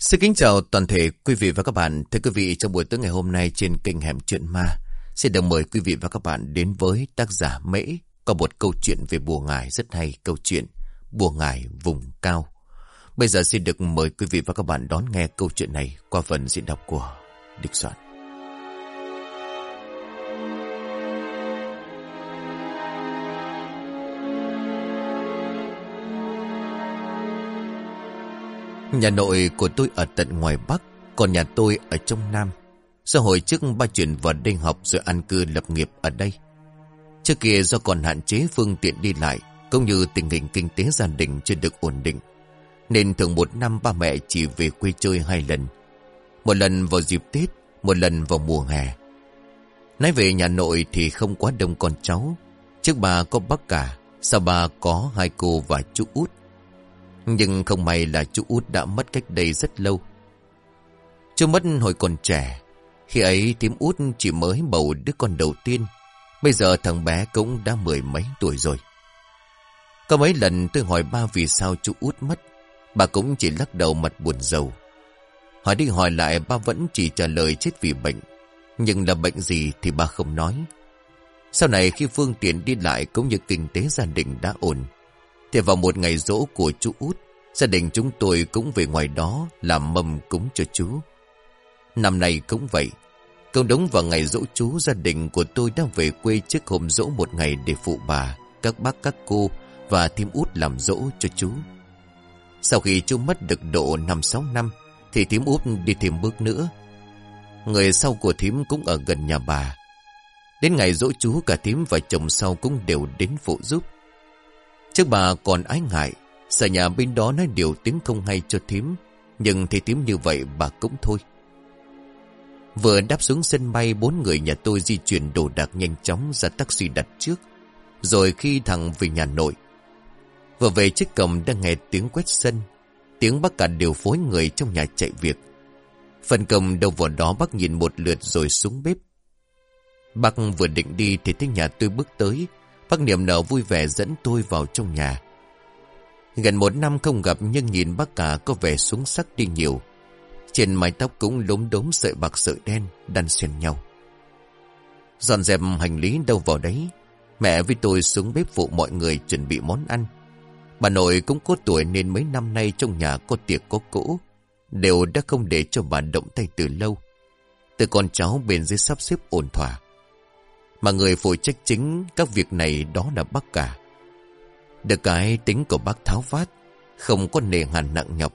Xin kính chào toàn thể quý vị và các bạn. Thưa quý vị, trong buổi tối ngày hôm nay trên kênh Hẻm Chuyện Ma, xin được mời quý vị và các bạn đến với tác giả Mễ có một câu chuyện về bùa ngải rất hay, câu chuyện Bùa ngải vùng cao. Bây giờ xin được mời quý vị và các bạn đón nghe câu chuyện này qua phần diễn đọc của Địch Soạn. Nhà nội của tôi ở tận ngoài Bắc, còn nhà tôi ở trong Nam. Sau hồi trước ba chuyển vào đây học rồi an cư lập nghiệp ở đây. Trước kia do còn hạn chế phương tiện đi lại, cũng như tình hình kinh tế gia đình chưa được ổn định. Nên thường một năm ba mẹ chỉ về quê chơi hai lần. Một lần vào dịp Tết, một lần vào mùa hè. Nói về nhà nội thì không quá đông con cháu. Trước bà có bác cả, sau bà có hai cô và chú út. Nhưng không may là chú út đã mất cách đây rất lâu. Chú mất hồi còn trẻ. Khi ấy tím út chỉ mới bầu đứa con đầu tiên. Bây giờ thằng bé cũng đã mười mấy tuổi rồi. Có mấy lần tôi hỏi ba vì sao chú út mất. Bà cũng chỉ lắc đầu mặt buồn rầu. Hỏi đi hỏi lại ba vẫn chỉ trả lời chết vì bệnh. Nhưng là bệnh gì thì ba không nói. Sau này khi phương tiện đi lại cũng như kinh tế gia đình đã ổn. Thì vào một ngày rỗ của chú út, gia đình chúng tôi cũng về ngoài đó làm mâm cúng cho chú. Năm nay cũng vậy. Công đống vào ngày dỗ chú, gia đình của tôi đang về quê trước hôm dỗ một ngày để phụ bà, các bác các cô và thêm út làm dỗ cho chú. Sau khi chú mất được độ 5-6 năm, thì thím út đi thêm bước nữa. Người sau của thím cũng ở gần nhà bà. Đến ngày dỗ chú cả thím và chồng sau cũng đều đến phụ giúp. Trước bà còn ái ngại, sợ nhà bên đó nói điều tiếng không hay cho thím, nhưng thì thím như vậy bà cũng thôi. Vừa đáp xuống sân bay, bốn người nhà tôi di chuyển đồ đạc nhanh chóng ra taxi đặt trước. Rồi khi thằng về nhà nội. Vừa về chiếc cổng đang nghe tiếng quét sân. Tiếng bác cả điều phối người trong nhà chạy việc. Phần cầm đầu vào đó bác nhìn một lượt rồi xuống bếp. Bác vừa định đi thì thấy nhà tôi bước tới. Bác niềm nở vui vẻ dẫn tôi vào trong nhà. Gần một năm không gặp nhưng nhìn bác cả có vẻ xuống sắc đi nhiều. Trên mái tóc cũng lốm đốm sợi bạc sợi đen, đan xuyên nhau. Dọn dẹp hành lý đâu vào đấy. Mẹ với tôi xuống bếp phụ mọi người chuẩn bị món ăn. Bà nội cũng có tuổi nên mấy năm nay trong nhà có tiệc có cỗ. Đều đã không để cho bà động tay từ lâu. Từ con cháu bên dưới sắp xếp ổn thỏa. Mà người phụ trách chính các việc này đó là bác cả. Được cái tính của bác tháo vát, không có nề hàn nặng nhọc.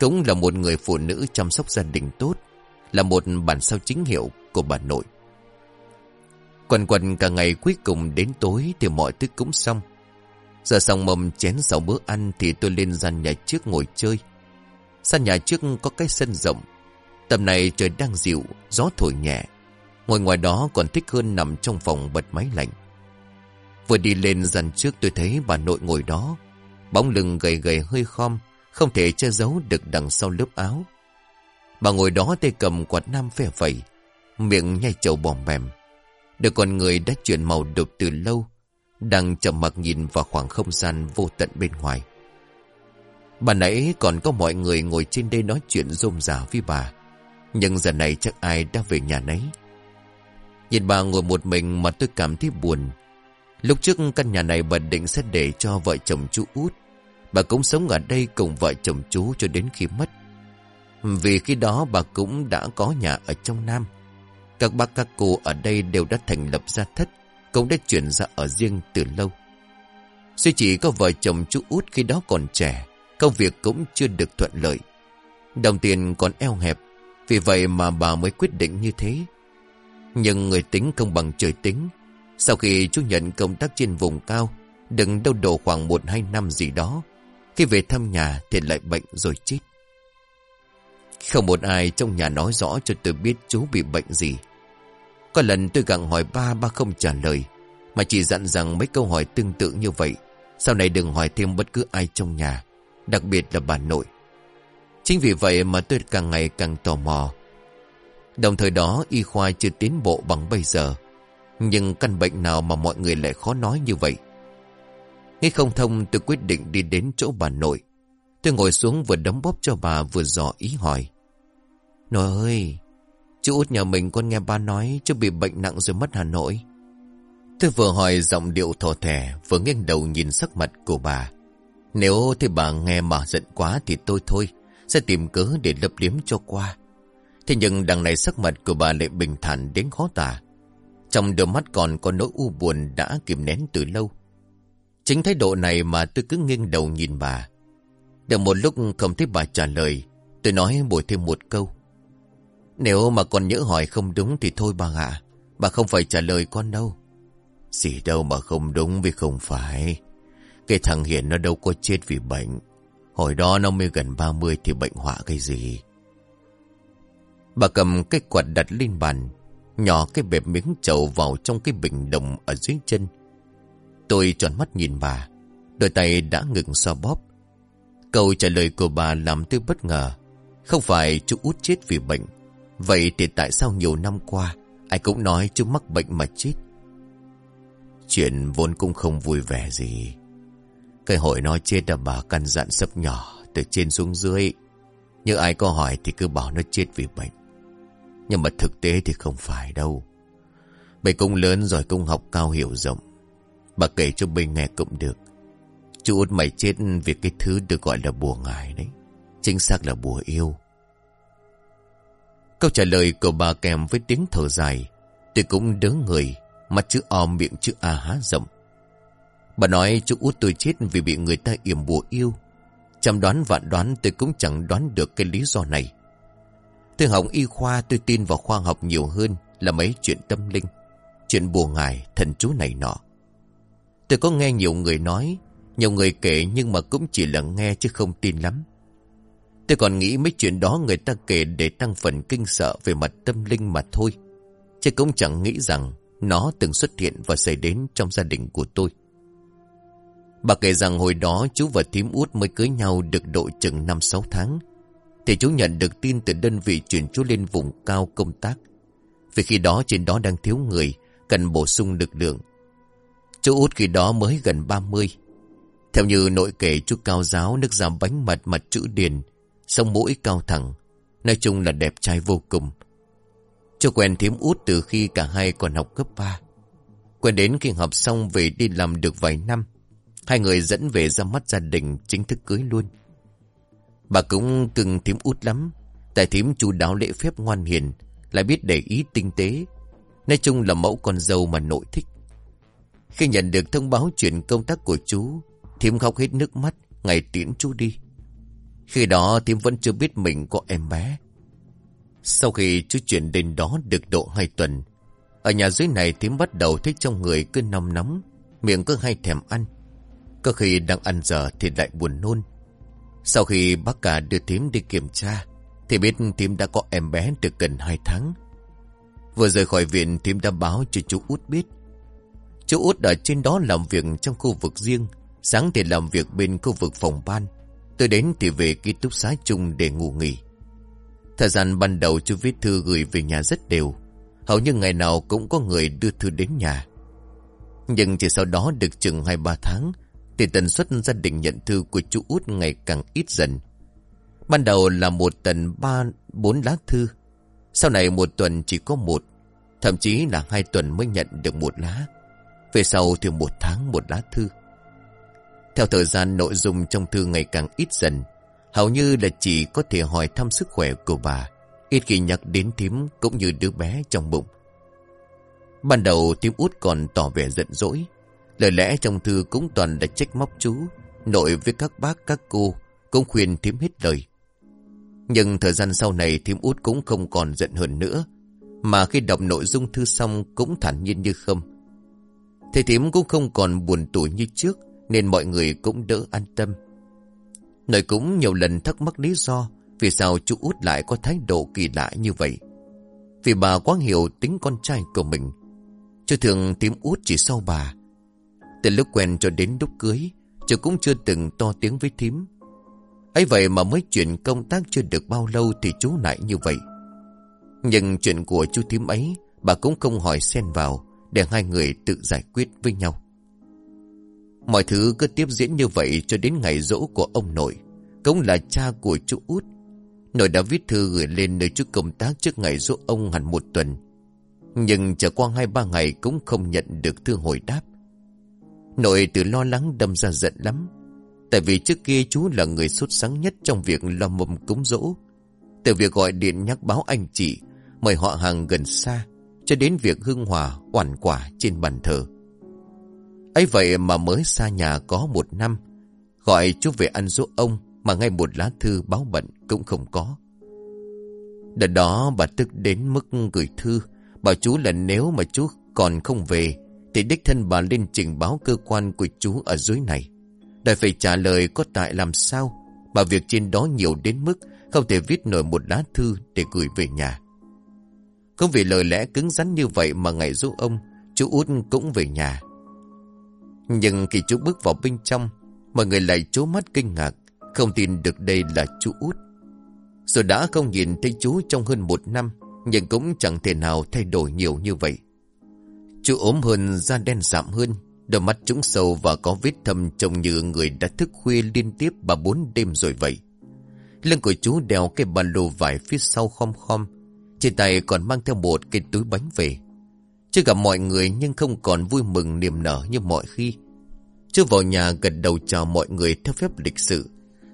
Cũng là một người phụ nữ chăm sóc gia đình tốt, là một bản sao chính hiệu của bà nội. Quần quần cả ngày cuối cùng đến tối thì mọi thứ cũng xong. Giờ xong mầm chén sau bữa ăn thì tôi lên gian nhà trước ngồi chơi. Sàn nhà trước có cái sân rộng. Tầm này trời đang dịu, gió thổi nhẹ. Ngồi ngoài đó còn thích hơn nằm trong phòng bật máy lạnh. Vừa đi lên dàn trước tôi thấy bà nội ngồi đó. Bóng lưng gầy gầy hơi khom, không thể che giấu được đằng sau lớp áo. Bà ngồi đó tay cầm quạt nam phè phẩy, miệng nhai trầu bò mềm Được con người đã chuyển màu đục từ lâu, đang chậm mặc nhìn vào khoảng không gian vô tận bên ngoài. Bà nãy còn có mọi người ngồi trên đây nói chuyện rôm rả với bà. Nhưng giờ này chắc ai đã về nhà nấy. Nhìn bà ngồi một mình mà tôi cảm thấy buồn. Lúc trước căn nhà này bà định sẽ để cho vợ chồng chú út. Bà cũng sống ở đây cùng vợ chồng chú cho đến khi mất. Vì khi đó bà cũng đã có nhà ở trong Nam. Các bác các cô ở đây đều đã thành lập gia thất, cũng đã chuyển ra ở riêng từ lâu. Suy chỉ có vợ chồng chú út khi đó còn trẻ, công việc cũng chưa được thuận lợi. Đồng tiền còn eo hẹp, vì vậy mà bà mới quyết định như thế. Nhưng người tính không bằng trời tính. Sau khi chú nhận công tác trên vùng cao, đừng đâu đổ khoảng một hai năm gì đó, khi về thăm nhà thì lại bệnh rồi chết. Không một ai trong nhà nói rõ cho tôi biết chú bị bệnh gì. Có lần tôi gặng hỏi ba, ba không trả lời. Mà chỉ dặn rằng mấy câu hỏi tương tự như vậy. Sau này đừng hỏi thêm bất cứ ai trong nhà. Đặc biệt là bà nội. Chính vì vậy mà tôi càng ngày càng tò mò. Đồng thời đó y khoa chưa tiến bộ bằng bây giờ. Nhưng căn bệnh nào mà mọi người lại khó nói như vậy. Nghe không thông tôi quyết định đi đến chỗ bà nội. Tôi ngồi xuống vừa đấm bóp cho bà vừa dò ý hỏi. Nội ơi, chú út nhà mình con nghe ba nói chú bị bệnh nặng rồi mất Hà Nội. Tôi vừa hỏi giọng điệu thò thẻ, vừa nghiêng đầu nhìn sắc mặt của bà. Nếu thì bà nghe mà giận quá thì tôi thôi, sẽ tìm cớ để lấp liếm cho qua. Thế nhưng đằng này sắc mặt của bà lại bình thản đến khó tả. Trong đôi mắt còn có nỗi u buồn đã kìm nén từ lâu. Chính thái độ này mà tôi cứ nghiêng đầu nhìn bà. Được một lúc không thấy bà trả lời, tôi nói bồi thêm một câu. Nếu mà con nhớ hỏi không đúng thì thôi bà ạ. Bà không phải trả lời con đâu. Gì đâu mà không đúng vì không phải. Cái thằng Hiển nó đâu có chết vì bệnh. Hồi đó nó mới gần 30 thì bệnh họa cái gì. Bà cầm cái quạt đặt lên bàn. Nhỏ cái bẹp miếng trầu vào trong cái bình đồng ở dưới chân. Tôi tròn mắt nhìn bà. Đôi tay đã ngừng xoa bóp. Câu trả lời của bà làm tôi bất ngờ. Không phải chú út chết vì bệnh. Vậy thì tại sao nhiều năm qua Ai cũng nói chú mắc bệnh mà chết Chuyện vốn cũng không vui vẻ gì Cái hội nói chết là bà căn dặn sấp nhỏ Từ trên xuống dưới Nhưng ai có hỏi thì cứ bảo nó chết vì bệnh nhưng mà thực tế thì không phải đâu Bầy cũng lớn rồi cũng học cao hiểu rộng Bà kể cho mình nghe cũng được Chú út mày chết vì cái thứ được gọi là bùa ngài đấy Chính xác là bùa yêu Câu trả lời của bà kèm với tiếng thở dài. Tôi cũng đớ người, mặt chữ O miệng chữ A há rộng. Bà nói chú út tôi chết vì bị người ta yểm bùa yêu. Chăm đoán vạn đoán tôi cũng chẳng đoán được cái lý do này. Tôi học y khoa tôi tin vào khoa học nhiều hơn là mấy chuyện tâm linh. Chuyện bùa ngài, thần chú này nọ. Tôi có nghe nhiều người nói, nhiều người kể nhưng mà cũng chỉ là nghe chứ không tin lắm. Tôi còn nghĩ mấy chuyện đó người ta kể để tăng phần kinh sợ về mặt tâm linh mà thôi. Chứ cũng chẳng nghĩ rằng nó từng xuất hiện và xảy đến trong gia đình của tôi. Bà kể rằng hồi đó chú và thím út mới cưới nhau được độ chừng 5-6 tháng. Thì chú nhận được tin từ đơn vị chuyển chú lên vùng cao công tác. Vì khi đó trên đó đang thiếu người, cần bổ sung lực lượng. Chú út khi đó mới gần 30. Theo như nội kể chú cao giáo nước da bánh mật mặt chữ điền Sông mũi cao thẳng Nói chung là đẹp trai vô cùng chú quen thím út từ khi cả hai còn học cấp 3 Quen đến khi học xong về đi làm được vài năm Hai người dẫn về ra mắt gia đình chính thức cưới luôn Bà cũng cưng thím út lắm Tại thím chú đáo lễ phép ngoan hiền Lại biết để ý tinh tế Nói chung là mẫu con dâu mà nội thích Khi nhận được thông báo chuyện công tác của chú Thím khóc hết nước mắt Ngày tiễn chú đi khi đó Thím vẫn chưa biết mình có em bé. Sau khi chú chuyển đến đó được độ hai tuần, ở nhà dưới này Thím bắt đầu thấy trong người cứ nóng nóng, miệng cứ hay thèm ăn. Có khi đang ăn giờ thì lại buồn nôn. Sau khi bác cả đưa Thím đi kiểm tra, thì biết Thím đã có em bé được gần hai tháng. Vừa rời khỏi viện Thím đã báo cho chú út biết. Chú út ở trên đó làm việc trong khu vực riêng, sáng thì làm việc bên khu vực phòng ban. Tôi đến thì về ký túc xá chung để ngủ nghỉ. Thời gian ban đầu chú viết thư gửi về nhà rất đều. Hầu như ngày nào cũng có người đưa thư đến nhà. Nhưng chỉ sau đó được chừng 2-3 tháng, thì tần suất gia đình nhận thư của chú út ngày càng ít dần. Ban đầu là một tuần ba bốn lá thư. Sau này một tuần chỉ có một, thậm chí là hai tuần mới nhận được một lá. Về sau thì một tháng một lá thư. Theo thời gian nội dung trong thư ngày càng ít dần, hầu như là chỉ có thể hỏi thăm sức khỏe của bà, ít khi nhắc đến thím cũng như đứa bé trong bụng. Ban đầu thím út còn tỏ vẻ giận dỗi, lời lẽ trong thư cũng toàn là trách móc chú, nội với các bác các cô cũng khuyên thím hết lời. Nhưng thời gian sau này thím út cũng không còn giận hơn nữa, mà khi đọc nội dung thư xong cũng thản nhiên như không. Thầy thím cũng không còn buồn tủi như trước, nên mọi người cũng đỡ an tâm. Nội cũng nhiều lần thắc mắc lý do vì sao chú út lại có thái độ kỳ lạ như vậy. Vì bà quá hiểu tính con trai của mình. Chú thường tím út chỉ sau bà. Từ lúc quen cho đến lúc cưới, chú cũng chưa từng to tiếng với thím. ấy vậy mà mới chuyển công tác chưa được bao lâu thì chú lại như vậy. Nhưng chuyện của chú thím ấy, bà cũng không hỏi xen vào để hai người tự giải quyết với nhau. Mọi thứ cứ tiếp diễn như vậy cho đến ngày rỗ của ông nội. Cũng là cha của chú út Nội đã viết thư gửi lên nơi chú công tác trước ngày rỗ ông hẳn một tuần Nhưng chờ qua hai ba ngày cũng không nhận được thư hồi đáp Nội từ lo lắng đâm ra giận lắm. Tại vì trước kia chú là người xuất sáng nhất trong việc lo mầm cúng dỗ. Từ việc gọi điện nhắc báo anh chị Mời họ hàng gần xa Cho đến việc hưng hòa, oản quả trên bàn thờ. Ấy vậy mà mới xa nhà có một năm Gọi chú về ăn dỗ ông Mà ngay một lá thư báo bận cũng không có. Đợt đó bà tức đến mức gửi thư Bảo chú là nếu mà chú còn không về thì đích thân bà lên trình báo cơ quan của chú ở dưới này. Đòi phải trả lời có tại làm sao Mà việc trên đó nhiều đến mức Không thể viết nổi một lá thư để gửi về nhà. Không vì lời lẽ cứng rắn như vậy mà ngày giúp ông, Chú út cũng về nhà. Nhưng khi chú bước vào bên trong, Mọi người lại chố mắt kinh ngạc, Không tin được đây là chú út. Rồi đã không nhìn thấy chú trong hơn một năm, Nhưng cũng chẳng thể nào thay đổi nhiều như vậy. Chú ốm hơn, da đen sạm hơn Đôi mắt trũng sâu và có vết thâm trông như người đã thức khuya liên tiếp ba bốn đêm rồi vậy. Lưng của chú đeo cái ba lô vải phía sau khom khom. Trên tay còn mang theo một cái túi bánh về. Chưa gặp mọi người nhưng không còn vui mừng niềm nở như mọi khi. Chú vào nhà gật đầu chào mọi người theo phép lịch sự.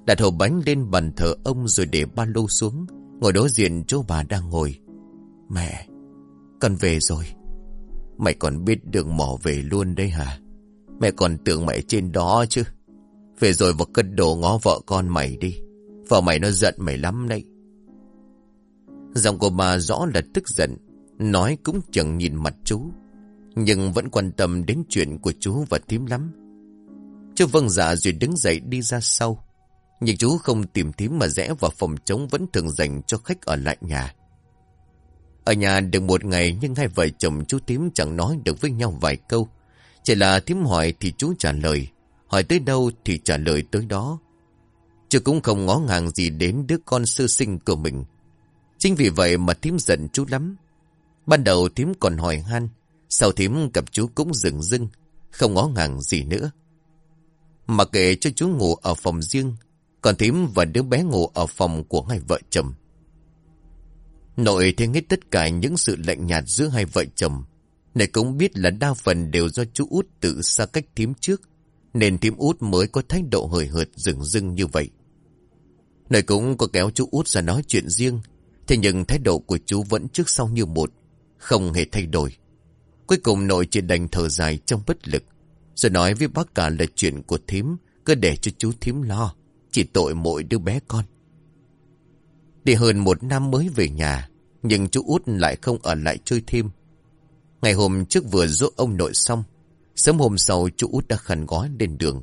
Đặt hộp bánh lên bàn thờ ông rồi để ba lô xuống. Ngồi đối diện chỗ bà đang ngồi. Mẹ, con về rồi. Mày còn biết đường mò về luôn đấy hả? Mẹ còn tưởng mày trên đó chứ. Về rồi vào cất đồ ngó vợ con mày đi. Vợ mày nó giận mày lắm đấy. Giọng của bà rõ là tức giận. Nói cũng chẳng nhìn mặt chú. Nhưng vẫn quan tâm đến chuyện của chú và thím lắm. Chú vâng dạ rồi đứng dậy đi ra sau. Nhưng chú không tìm thím mà rẽ vào phòng trống vẫn thường dành cho khách ở lại nhà. Ở nhà được một ngày nhưng hai vợ chồng chú Tím chẳng nói được với nhau vài câu. Chỉ là Tím hỏi thì chú trả lời. Hỏi tới đâu thì trả lời tới đó. Chứ cũng không ngó ngàng gì đến đứa con sơ sinh của mình. Chính vì vậy mà Tím giận chú lắm. Ban đầu Tím còn hỏi han. Sau Tím gặp chú cũng dừng dưng. Không ngó ngàng gì nữa. Mà kệ cho chú ngủ ở phòng riêng. Còn Tím và đứa bé ngủ ở phòng của hai vợ chồng. Nội thấy hết tất cả những sự lạnh nhạt giữa hai vợ chồng. Này cũng biết là đa phần đều do chú út tự xa cách thím trước. Nên thím út mới có thái độ hời hợt rừng rưng như vậy. Này cũng có kéo chú út ra nói chuyện riêng. Thế nhưng thái độ của chú vẫn trước sau như một. Không hề thay đổi. Cuối cùng nội chỉ đành thở dài trong bất lực. Rồi nói với bác cả là chuyện của thím. Cứ để cho chú thím lo. Chỉ tội mỗi đứa bé con. Đi hơn một năm mới về nhà nhưng chú út lại không ở lại chơi thêm. Ngày hôm trước vừa dỗ ông nội xong, Sớm hôm sau chú út đã khẩn gói lên đường.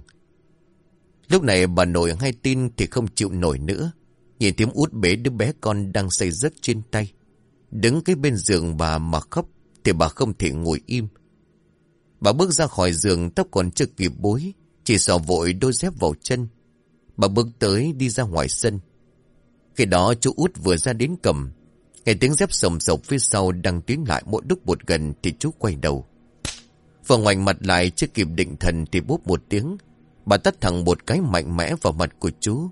Lúc này bà nội hay tin thì không chịu nổi nữa. Nhìn tiếng út bế đứa bé con đang say giấc trên tay. Đứng cái bên giường bà mà khóc Thì bà không thể ngồi im. Bà bước ra khỏi giường, tóc còn chưa kịp bối, Chỉ sò vội đôi dép vào chân. Bà bước tới đi ra ngoài sân. Khi đó chú út vừa ra đến cầm. Nghe tiếng dép sồng sộc phía sau đang tiến lại mỗi lúc một gần thì chú quay đầu. Vừa ngoảnh mặt lại chưa kịp định thần thì bốp một tiếng. Bà tắt thẳng một cái mạnh mẽ vào mặt của chú.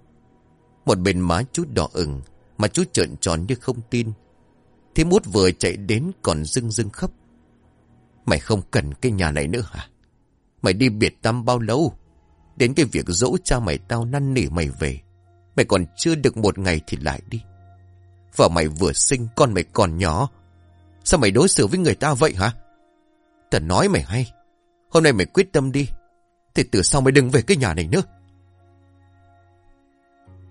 Một bên má chú đỏ ửng, mà chú trợn tròn như không tin. Thế mút vừa chạy đến còn dưng dưng khóc. Mày không cần cái nhà này nữa hả? Mày đi biệt tâm bao lâu? Đến cái việc dỗ cha mày tao năn nỉ mày về. Mày còn chưa được một ngày thì lại đi. Vợ mày vừa sinh con mày còn nhỏ. Sao mày đối xử với người ta vậy hả? Tần nói mày hay. Hôm nay mày quyết tâm đi. Thì từ sau mày đừng về cái nhà này nữa.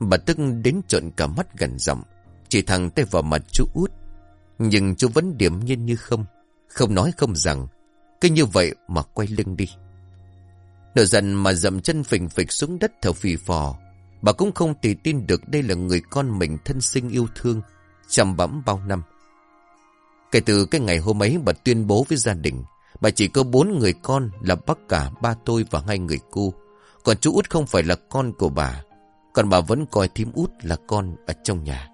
Bà tức đến trợn cả mắt gần giọng Chỉ thằng tay vào mặt chú út Nhưng chú vẫn điểm nhiên như không Không nói không rằng Cứ như vậy mà quay lưng đi Nửa dần mà dậm chân phình phịch xuống đất thở phì phò Bà cũng không thể tin được đây là người con mình thân sinh yêu thương, chăm bẵm bao năm. Kể từ cái ngày hôm ấy bà tuyên bố với gia đình, bà chỉ có bốn người con là bác cả, ba tôi và hai người cô. Còn chú út không phải là con của bà, còn bà vẫn coi thím út là con ở trong nhà.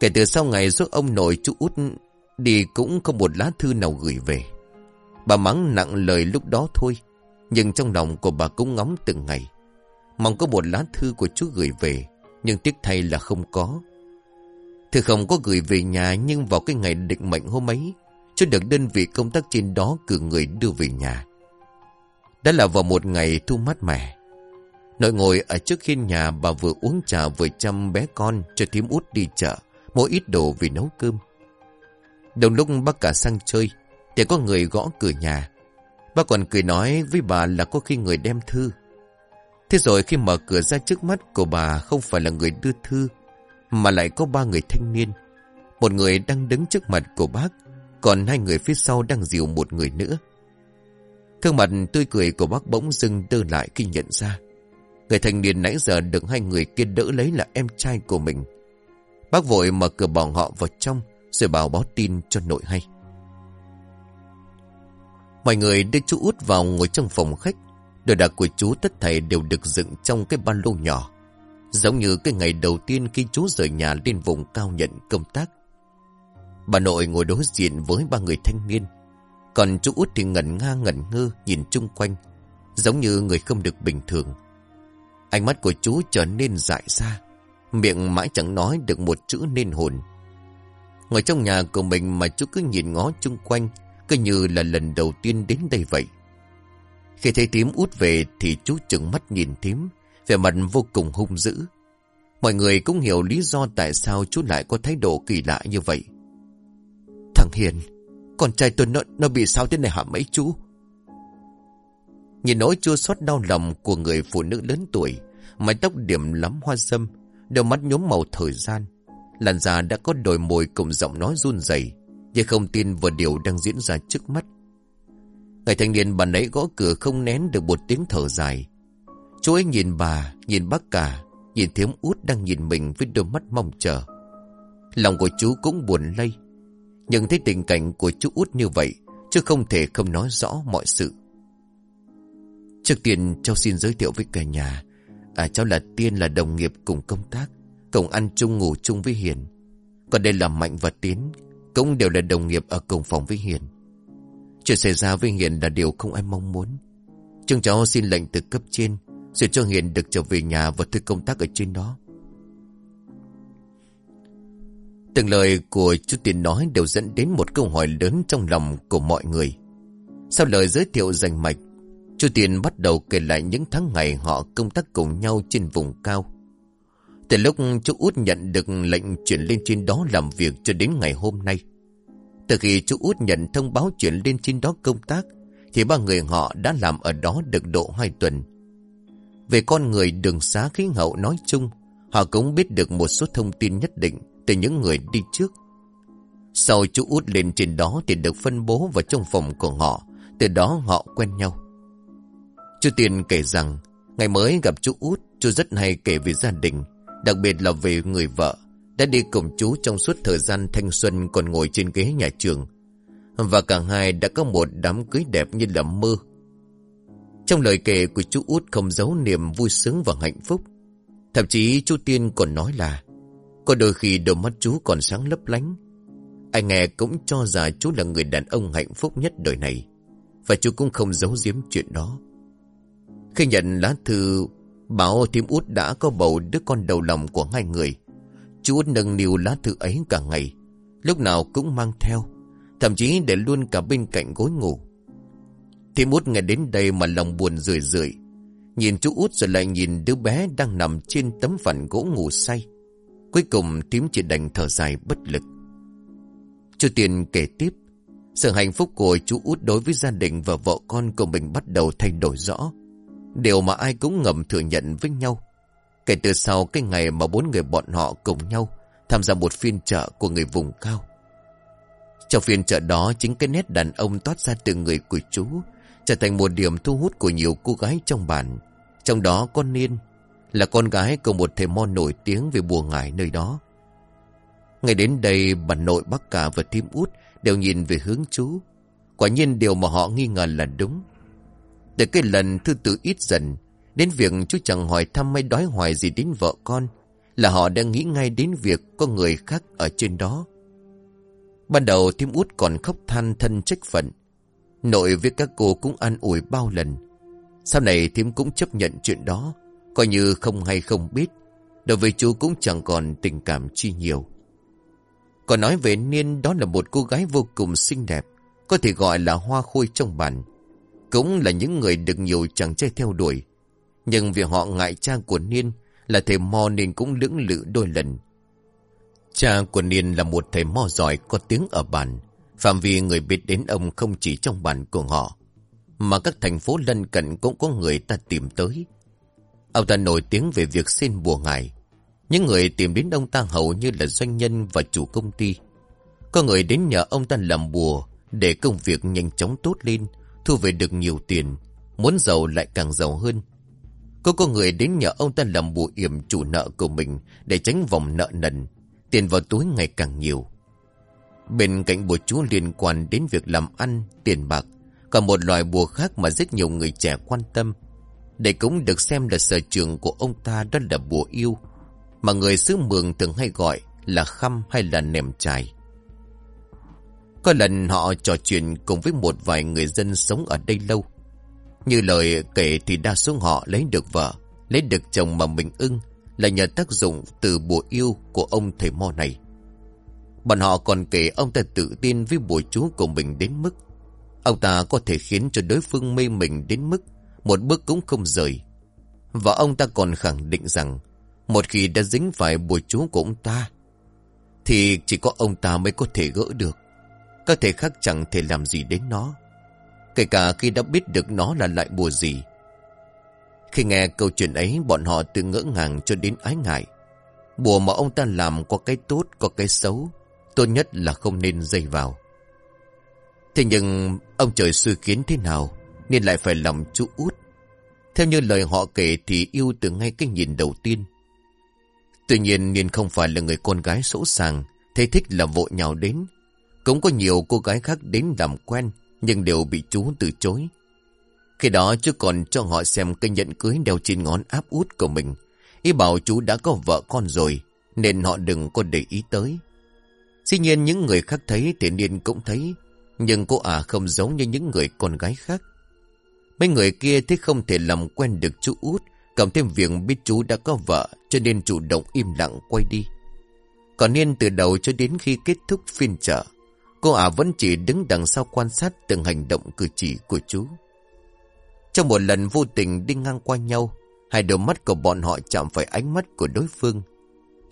Kể từ sau ngày giúp ông nội chú út đi cũng không một lá thư nào gửi về. Bà mắng nặng lời lúc đó thôi, nhưng trong lòng của bà cũng ngóng từng ngày. Mong có một lá thư của chú gửi về Nhưng tiếc thay là không có Thư không có gửi về nhà Nhưng vào cái ngày định mệnh hôm ấy, cho được đơn vị công tác trên đó cử người đưa về nhà. Đó là vào một ngày thu mát mẻ. Nội ngồi ở trước hiên nhà, Bà vừa uống trà vừa chăm bé con Cho thím út đi chợ, Mua ít đồ vì nấu cơm. Đồng lúc bác cả sang chơi, Thì có người gõ cửa nhà. Bác còn cười nói với bà là có khi người đem thư. Thế rồi khi mở cửa ra trước mắt của bà, Không phải là người đưa thư mà lại có ba người thanh niên. Một người đang đứng trước mặt của bác, Còn hai người phía sau đang dìu một người nữa. Khương mặt tươi cười của bác bỗng dưng đơ lại khi nhận ra. Người thanh niên nãy giờ được hai người kia đỡ lấy là em trai của mình. Bác vội mở cửa bỏ họ vào trong, Rồi bảo báo tin cho nội hay. Mọi người đưa chú út vào ngồi trong phòng khách. Đồ đạc của chú tất thảy đều được dựng trong cái ba lô nhỏ. Giống như cái ngày đầu tiên khi chú rời nhà lên vùng cao nhận công tác. Bà nội ngồi đối diện với ba người thanh niên. Còn chú út thì ngẩn nga ngẩn ngơ nhìn chung quanh, Giống như người không được bình thường. Ánh mắt của chú trở nên dại ra, Miệng mãi chẳng nói được một chữ nên hồn. Ngồi trong nhà của mình mà chú cứ nhìn ngó chung quanh, Cứ như là lần đầu tiên đến đây vậy. Khi thấy tím út về Thì chú chừng mắt nhìn tím Vẻ mặt vô cùng hung dữ. Mọi người cũng hiểu lý do tại sao chú lại có thái độ kỳ lạ như vậy. Thằng Hiền Con trai tôi nó, nó bị sao thế này hả mấy chú? Nhìn nỗi chua xót đau lòng của người phụ nữ lớn tuổi Mái tóc điểm lắm hoa sâm Đôi mắt nhốm màu thời gian Làn da đã có đồi mồi cùng giọng nói run rẩy Nhưng không tin vào điều đang diễn ra trước mắt. Người thanh niên bà nãy gõ cửa không nén được một tiếng thở dài Chú ấy nhìn bà, nhìn bác cả Nhìn thiếm út đang nhìn mình với đôi mắt mong chờ. Lòng của chú cũng buồn lây Nhưng thấy tình cảnh của chú út như vậy Chứ không thể không nói rõ mọi sự. Trước tiên cháu xin giới thiệu với cả nhà. À cháu là Tiên là đồng nghiệp cùng công tác Cùng ăn chung ngủ chung với Hiền. Còn đây là Mạnh và Tiến Cũng đều là đồng nghiệp ở cùng phòng với Hiền. Chuyện xảy ra với Hiền là điều không ai mong muốn. Chúng cháu xin lệnh từ cấp trên rồi cho Hiền được trở về nhà và thư công tác ở trên đó Từng lời của chú Tiến nói đều dẫn đến một câu hỏi lớn trong lòng của mọi người Sau lời giới thiệu danh mạch Chú Tiền bắt đầu kể lại những tháng ngày họ công tác cùng nhau trên vùng cao. Từ lúc chú út nhận được lệnh chuyển lên trên đó làm việc cho đến ngày hôm nay. Từ khi chú út nhận thông báo chuyển lên trên đó công tác, thì ba người họ đã làm ở đó được độ hai tuần. Về con người đường xá khí hậu nói chung, họ cũng biết được một số thông tin nhất định từ những người đi trước. Sau chú út lên trên đó thì được phân bố vào trong phòng của họ, từ đó họ quen nhau. Chú Tiên kể rằng, ngày mới gặp chú út, chú rất hay kể về gia đình, đặc biệt là về người vợ, đã đi cùng chú trong suốt thời gian thanh xuân còn ngồi trên ghế nhà trường. Và cả hai đã có một đám cưới đẹp như là mơ. Trong lời kể của chú út không giấu niềm vui sướng và hạnh phúc. Thậm chí chú Tiên còn nói là, có đôi khi đôi mắt chú còn sáng lấp lánh. Anh nghe cũng cho rằng chú là người đàn ông hạnh phúc nhất đời này. Và chú cũng không giấu giếm chuyện đó. Khi nhận lá thư báo thím út đã có bầu đứa con đầu lòng của hai người Chú út nâng niu lá thư ấy cả ngày Lúc nào cũng mang theo Thậm chí để luôn cả bên cạnh gối ngủ Thím út nghe đến đây mà lòng buồn rười rượi Nhìn chú út rồi lại nhìn đứa bé đang nằm trên tấm phản gỗ ngủ say Cuối cùng tím chỉ đành thở dài bất lực Chú Tiền kể tiếp, Sự hạnh phúc của chú út đối với gia đình và vợ con của mình bắt đầu thay đổi rõ Điều mà ai cũng ngầm thừa nhận với nhau. Kể từ sau cái ngày mà bốn người bọn họ cùng nhau tham gia một phiên chợ của người vùng cao. Trong phiên chợ đó chính cái nét đàn ông toát ra từ người của chú trở thành một điểm thu hút của nhiều cô gái trong bản. Trong đó con Niên, là con gái của một thầy mo nổi tiếng về bùa ngải nơi đó. Ngày đến đây, bà nội bác cả và thím út đều nhìn về hướng chú. Quả nhiên điều mà họ nghi ngờ là đúng. Từ cái lần thư tử ít dần, Đến việc chú chẳng hỏi thăm hay đói hoài gì đến vợ con, Là họ đang nghĩ ngay đến việc có người khác ở trên đó Ban đầu thím út còn khóc than thân trách phận Nội với các cô cũng an ủi bao lần. Sau này thím cũng chấp nhận chuyện đó, Coi như không hay không biết, Đối với chú cũng chẳng còn tình cảm chi nhiều. Còn nói về Niên, đó là một cô gái vô cùng xinh đẹp, Có thể gọi là hoa khôi trong bản. Cũng là những người được nhiều chàng trai theo đuổi. Nhưng vì họ ngại cha của Niên, Là thầy mò nên cũng lưỡng lự đôi lần. Cha của Niên là một thầy mò giỏi có tiếng ở bản. Phạm vi người biết đến ông không chỉ trong bản của họ Mà các thành phố lân cận cũng có người ta tìm tới Ông ta nổi tiếng về việc xin bùa ngải những người tìm đến ông ta hầu như là doanh nhân và chủ công ty. Có người đến nhờ ông ta làm bùa để công việc nhanh chóng tốt lên, thu về được nhiều tiền, muốn giàu lại càng giàu hơn. Có có người đến nhờ ông ta làm bùa yểm chủ nợ của mình để tránh vòng nợ nần, tiền vào túi ngày càng nhiều. Bên cạnh bùa chú liên quan đến việc làm ăn, tiền bạc, còn một loại bùa khác mà rất nhiều người trẻ quan tâm. Đây cũng được xem là sở trường của ông ta đó là bùa yêu mà người xứ mường thường hay gọi là khăm hay là nềm chài. Có lần họ trò chuyện cùng với một vài người dân sống ở đây lâu. Như lời kể thì đa số họ lấy được vợ, lấy được chồng mà mình ưng là nhờ tác dụng từ bùa yêu của ông thầy mo này. Bọn họ còn kể ông ta tự tin với bùa chú của mình đến mức. Ông ta có thể khiến cho đối phương mê mình đến mức một bước cũng không rời. Và ông ta còn khẳng định rằng, một khi đã dính phải bùa chú của ông ta, Thì chỉ có ông ta mới có thể gỡ được. Các thể khác chẳng thể làm gì đến nó, Kể cả khi đã biết được nó là loại bùa gì. Khi nghe câu chuyện ấy, Bọn họ từ ngỡ ngàng cho đến ái ngại. Bùa mà ông ta làm có cái tốt, Có cái xấu. Tốt nhất là không nên dây vào Thế nhưng ông trời sư kiến thế nào Nên lại phải lòng chú út Theo như lời họ kể thì yêu từ ngay cái nhìn đầu tiên Tuy nhiên Niên không phải là người con gái sỗ sàng, thấy thích là vội nhào đến. Cũng có nhiều cô gái khác đến làm quen, nhưng đều bị chú từ chối. Khi đó chú còn cho họ xem cái nhẫn cưới đeo trên ngón áp út của mình. Ý bảo chú đã có vợ con rồi, nên họ đừng có để ý tới. Dĩ nhiên những người khác thấy thì Niên cũng thấy, nhưng cô ả không giống như những người con gái khác. Mấy người kia thấy không thể làm quen được chú út, Cộng thêm việc biết chú đã có vợ Cho nên chủ động im lặng quay đi. Còn Niên từ đầu cho đến khi kết thúc phiên chợ Cô ả vẫn chỉ đứng đằng sau quan sát Từng hành động cử chỉ của chú. Trong một lần vô tình đi ngang qua nhau Hai đôi mắt của bọn họ chạm phải ánh mắt của đối phương.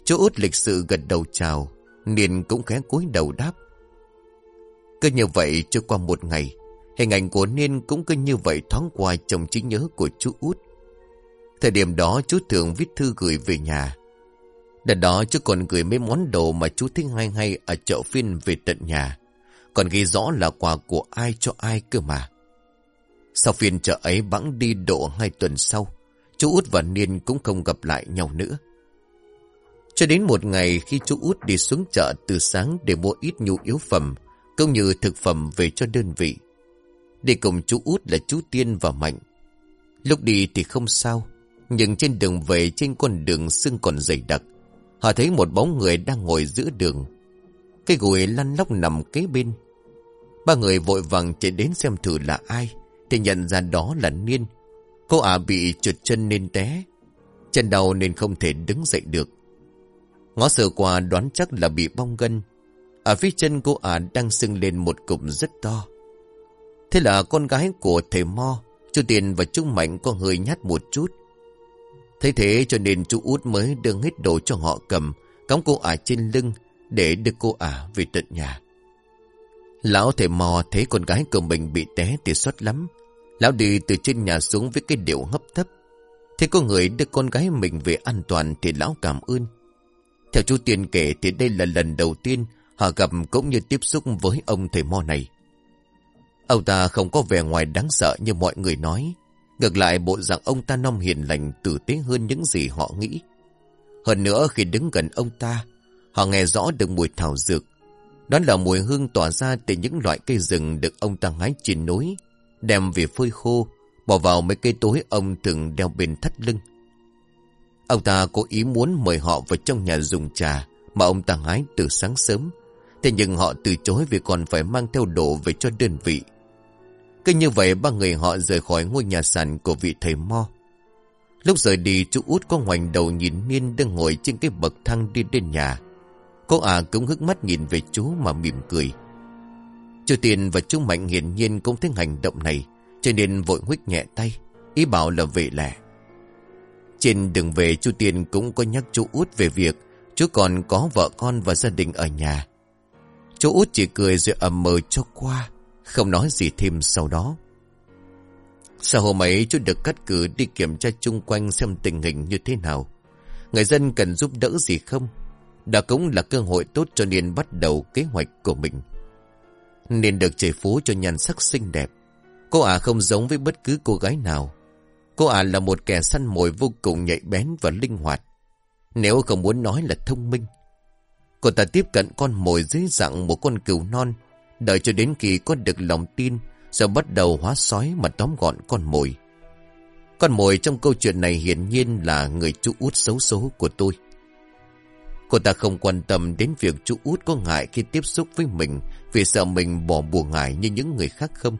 Chú út lịch sự gật đầu chào Niên cũng khẽ cúi đầu đáp Cứ như vậy chưa qua một ngày Hình ảnh của Niên cũng cứ như vậy thoáng qua trong trí nhớ của chú út Thời điểm đó chú thường viết thư gửi về nhà. Đợt đó chú còn gửi mấy món đồ mà chú thích hay hay ở chợ phiên về tận nhà. Còn ghi rõ là quà của ai cho ai cơ mà. Sau phiên chợ ấy bẵng đi độ hai tuần sau, chú út và Niên cũng không gặp lại nhau nữa. Cho đến một ngày khi chú út đi xuống chợ từ sáng để mua ít nhu yếu phẩm, cũng như thực phẩm về cho đơn vị. Đi cùng chú út là chú Tiên và Mạnh. Lúc đi thì không sao, nhưng trên đường về trên con đường sưng còn dày đặc Họ thấy một bóng người đang ngồi giữa đường Cái gùi lăn lóc nằm kế bên Ba người vội vàng chạy đến xem thử là ai Thì nhận ra đó là Niên Cô ả bị trượt chân nên té Chân đau nên không thể đứng dậy được Ngó sơ qua đoán chắc là bị bong gân Ở phía chân cô ả đang sưng lên một cục rất to Thế là con gái của thầy Mo Chú Tiền và chú Mạnh có hơi nhát một chút Thế thế cho nên chú út mới đưa hết đồ cho họ cầm, cõng cô ả trên lưng để đưa cô ả về tận nhà. Lão thầy mò thấy con gái của mình bị té thì xót lắm. Lão đi từ trên nhà xuống với cái điệu hấp thấp. Thế có người đưa con gái mình về an toàn thì lão cảm ơn. Theo chú Tiên kể thì đây là lần đầu tiên họ gặp cũng như tiếp xúc với ông thầy mo này. Ông ta không có vẻ ngoài đáng sợ như mọi người nói. Ngược lại bộ dạng ông ta non hiền lành tử tế hơn những gì họ nghĩ. Hơn nữa khi đứng gần ông ta, họ nghe rõ được mùi thảo dược. Đó là mùi hương tỏa ra từ những loại cây rừng được ông ta hái trên núi, đem về phơi khô, bỏ vào mấy cây tối ông thường đeo bên thắt lưng. Ông ta cố ý muốn mời họ vào trong nhà dùng trà mà ông ta hái từ sáng sớm. Thế nhưng họ từ chối vì còn phải mang theo đồ về cho đơn vị cứ như vậy ba người họ rời khỏi ngôi nhà sàn của vị thầy Mo. Lúc rời đi chú út có ngoảnh đầu nhìn Niên đang ngồi trên cái bậc thang đi đến nhà. Cô à cũng hức mắt nhìn về chú mà mỉm cười. Chú Tiền và chú Mạnh hiển nhiên cũng thấy hành động này, cho nên vội huyết nhẹ tay, ý bảo là về lẻ. Trên đường về chú Tiền cũng có nhắc chú út về việc chú còn có vợ con và gia đình ở nhà. Chú út chỉ cười rồi ầm mờ cho qua, không nói gì thêm sau đó. Sau hôm ấy chú được cắt cử đi kiểm tra chung quanh xem tình hình như thế nào. Người dân cần giúp đỡ gì không? Đó cũng là cơ hội tốt cho Niên bắt đầu kế hoạch của mình. Niên được trời phú cho nhan sắc xinh đẹp. Cô ả không giống với bất cứ cô gái nào. Cô ả là một kẻ săn mồi vô cùng nhạy bén và linh hoạt. Nếu không muốn nói là thông minh. Cô ta tiếp cận con mồi dưới dạng một con cừu non. Đợi cho đến khi có được lòng tin rồi bắt đầu hóa sói mà tóm gọn con mồi. Con mồi trong câu chuyện này hiển nhiên là người chú út xấu số của tôi. Cô ta không quan tâm đến việc chú út có ngại khi tiếp xúc với mình vì sợ mình bỏ bùa ngại như những người khác không.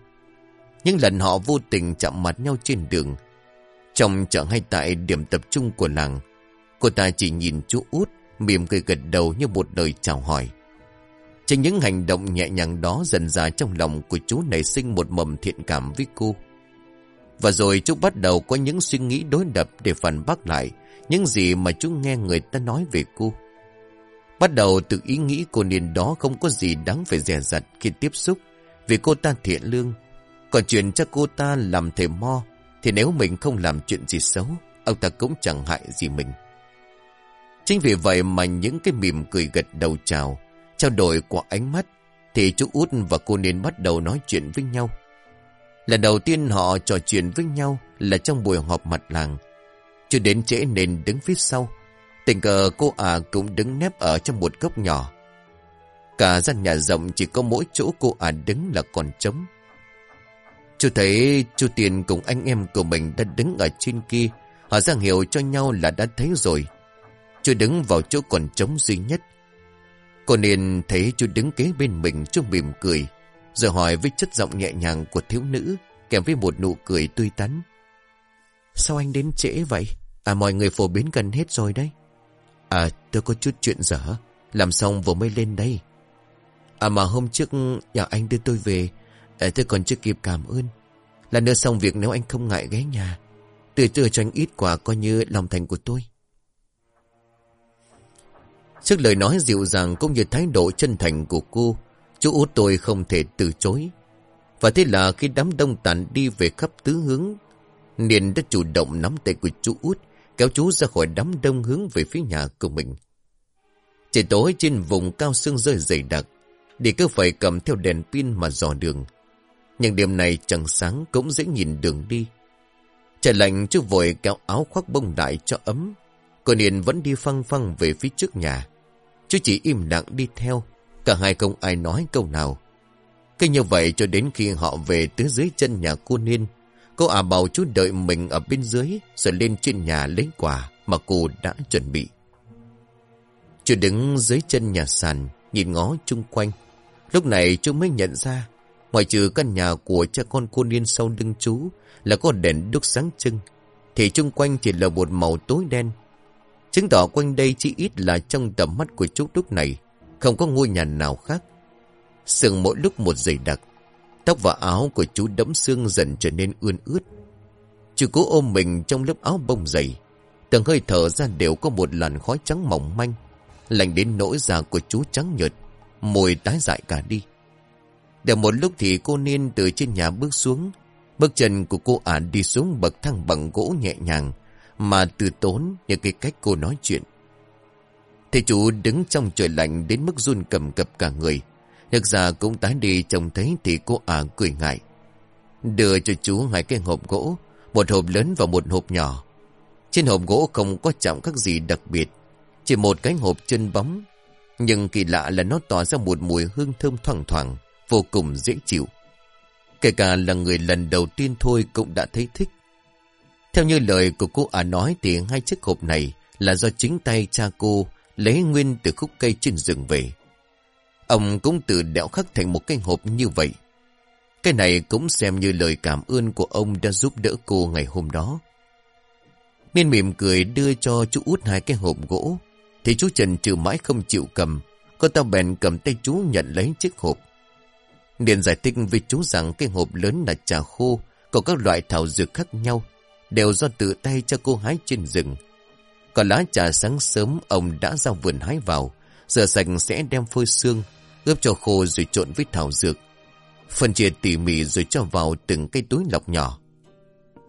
Những lần họ vô tình chạm mặt nhau trên đường. Trong chợ hay tại điểm tập trung của làng, cô ta chỉ nhìn chú út, mỉm cười gật đầu như một lời chào hỏi. Trên những hành động nhẹ nhàng đó dần ra trong lòng của chú nảy sinh một mầm thiện cảm với cô. Và rồi chú bắt đầu có những suy nghĩ đối đập để phản bác lại những gì mà chú nghe người ta nói về cô. Bắt đầu từ ý nghĩ cô niên đó không có gì đáng phải dè dặt khi tiếp xúc vì cô ta thiện lương. Còn chuyện cho cô ta làm thầy mo thì nếu mình không làm chuyện gì xấu, ông ta cũng chẳng hại gì mình. Chính vì vậy mà những cái mỉm cười gật đầu chào, Trao đổi qua ánh mắt, Thì chú út và cô nên bắt đầu nói chuyện với nhau. Lần đầu tiên họ trò chuyện với nhau Là trong buổi họp mặt làng. Chưa đến trễ nên đứng phía sau, Tình cờ cô à cũng đứng nép ở trong một góc nhỏ. Cả gian nhà rộng chỉ có mỗi chỗ cô à đứng là còn trống. Chú thấy chú Tiền cùng anh em của mình đã đứng ở trên kia. Họ ra hiệu cho nhau là đã thấy rồi. Chú đứng vào chỗ còn trống duy nhất. Cô nên thấy chú đứng kế bên mình chú mỉm cười Rồi hỏi với chất giọng nhẹ nhàng của thiếu nữ Kèm với một nụ cười tươi tắn. Sao anh đến trễ vậy? À mọi người phổ biến gần hết rồi đấy. À tôi có chút chuyện dở. Làm xong vừa mới lên đây. À mà hôm trước nhà anh đưa tôi về à, Tôi còn chưa kịp cảm ơn Là nữa xong việc nếu anh không ngại ghé nhà Từ từ cho anh ít quà coi như lòng thành của tôi Trước lời nói dịu dàng cũng như thái độ chân thành của cô, chú út tôi không thể từ chối. Và thế là khi đám đông tàn đi về khắp tứ hướng, Niền đã chủ động nắm tay của chú út, kéo chú ra khỏi đám đông hướng về phía nhà của mình. Trời tối trên vùng cao sương rơi dày đặc, để cứ phải cầm theo đèn pin mà dò đường. Nhưng đêm này chẳng sáng cũng dễ nhìn đường đi. Trời lạnh chú vội kéo áo khoác bông đại cho ấm. Cô Niên vẫn đi phăng phăng về phía trước nhà. Chú chỉ im lặng đi theo. Cả hai không ai nói câu nào. Cứ như vậy cho đến khi họ về tới dưới chân nhà cô Niên. Cô à bảo chú đợi mình ở bên dưới rồi lên trên nhà lấy quà mà cô đã chuẩn bị. Chú đứng dưới chân nhà sàn, nhìn ngó chung quanh. Lúc này chú mới nhận ra Ngoài trừ căn nhà của cha con cô Niên sau lưng chú là có đèn đúc sáng trưng, thì chung quanh chỉ là một màu tối đen. Chứng tỏ quanh đây chỉ ít là trong tầm mắt của chú lúc này, không có ngôi nhà nào khác. sương mỗi lúc một dày đặc, tóc và áo của chú đẫm xương dần trở nên ươn ướt. Chú cố ôm mình trong lớp áo bông dày, từng hơi thở ra đều có một làn khói trắng mỏng manh, lạnh đến nỗi da của chú trắng nhợt, môi tái dại cả đi. Đợi một lúc thì cô Niên từ trên nhà bước xuống, bước chân của cô ả đi xuống bậc thang bằng gỗ nhẹ nhàng, mà từ tốn như cái cách cô nói chuyện. Thầy chủ đứng trong trời lạnh đến mức run cầm cập cả người. Thực ra cũng tái đi trông thấy thì cô ả cười ngại. Đưa cho chú hai cái hộp gỗ, một hộp lớn và một hộp nhỏ. Trên hộp gỗ không có chạm các gì đặc biệt, chỉ một cái hộp chân bóng. Nhưng kỳ lạ là nó tỏa ra một mùi hương thơm thoảng thoảng, vô cùng dễ chịu. Kể cả là người lần đầu tiên thôi cũng đã thấy thích. Theo như lời của cô ả nói thì hai chiếc hộp này là do chính tay cha cô lấy nguyên từ khúc cây trên rừng về. Ông cũng tự đẽo khắc thành một cái hộp như vậy. Cái này cũng xem như lời cảm ơn của ông đã giúp đỡ cô ngày hôm đó. Nên mỉm cười đưa cho chú út hai cái hộp gỗ. Thì chú Trần trừ mãi không chịu cầm. Cô ta bèn cầm tay chú nhận lấy chiếc hộp liền giải thích với chú rằng cái hộp lớn là trà khô, có các loại thảo dược khác nhau, đều do tự tay cho cô hái trên rừng. Còn lá trà sáng sớm ông đã ra vườn hái vào, rửa sạch sẽ đem phơi xương, ướp cho khô rồi trộn với thảo dược. Phân chia tỉ mỉ rồi cho vào từng cái túi lọc nhỏ.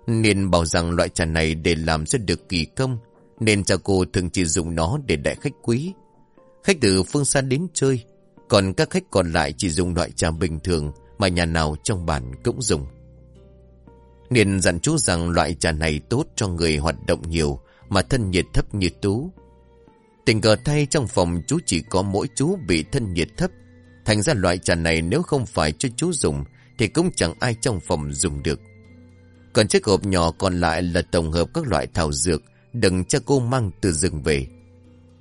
Nên bảo rằng loại trà này để làm rất được kỳ công, nên cha cô thường chỉ dùng nó để đại khách quý. Khách từ phương xa đến chơi, còn các khách còn lại chỉ dùng loại trà bình thường mà nhà nào trong bản cũng dùng. Niên dặn chú rằng loại trà này tốt cho người hoạt động nhiều mà thân nhiệt thấp như tú. Tình cờ thay trong phòng chú chỉ có mỗi chú bị thân nhiệt thấp. Thành ra loại trà này nếu không phải cho chú dùng thì cũng chẳng ai trong phòng dùng được. Còn chiếc hộp nhỏ còn lại là tổng hợp các loại thảo dược đừng cho cô mang từ rừng về.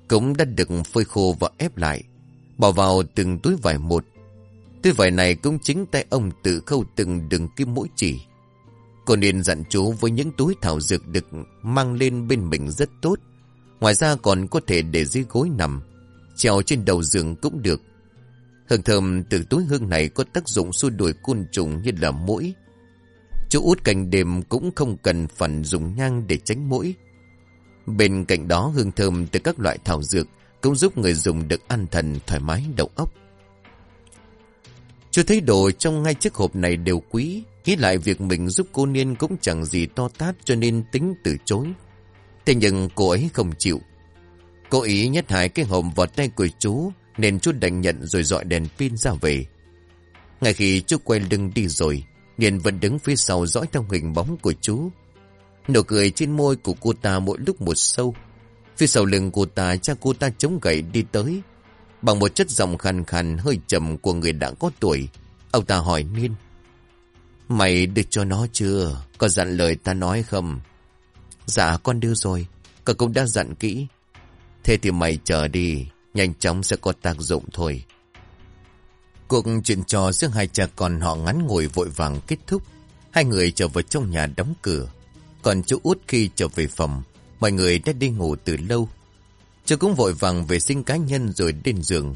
Cũng đã được phơi khô và ép lại, bỏ vào từng túi vải một. Túi vải này cũng chính tay ông tự khâu từng đường kim mũi chỉ. Cô nên dặn chú với những túi thảo dược được mang lên bên mình rất tốt. Ngoài ra còn có thể để dưới gối nằm, treo trên đầu giường cũng được. Hương thơm từ túi hương này có tác dụng xua đuổi côn trùng như là mũi. Chú út cành đêm cũng không cần phần dùng nhang để tránh mũi. Bên cạnh đó hương thơm từ các loại thảo dược cũng giúp người dùng được an thần thoải mái đầu óc. Chưa thấy đồ trong ngay chiếc hộp này đều quý, nghĩ lại việc mình giúp cô Niên cũng chẳng gì to tát cho nên tính từ chối. Thế nhưng cô ấy không chịu. Cô ý nhét hai cái hộp vào tay của chú nên chú đành nhận rồi dọi đèn pin ra về. Ngay khi chú quay lưng đi rồi, Niên vẫn đứng phía sau dõi theo hình bóng của chú. Nụ cười trên môi của cô ta mỗi lúc một sâu. Phía sau lưng cô ta, cha cô ta chống gậy đi tới. Bằng một chất giọng khàn khàn hơi trầm của người đã có tuổi. Ông ta hỏi Niên. Mày đưa cho nó chưa? Có dặn lời ta nói không? Dạ con đưa rồi. cả cũng đã dặn kỹ. Thế thì mày chờ đi. Nhanh chóng sẽ có tác dụng thôi. Cuộc chuyện trò giữa hai cha con họ ngắn ngồi vội vàng kết thúc. Hai người trở vào trong nhà đóng cửa. Còn chú út khi trở về phòng, mọi người đã đi ngủ từ lâu. Chú cũng vội vàng vệ sinh cá nhân rồi lên giường.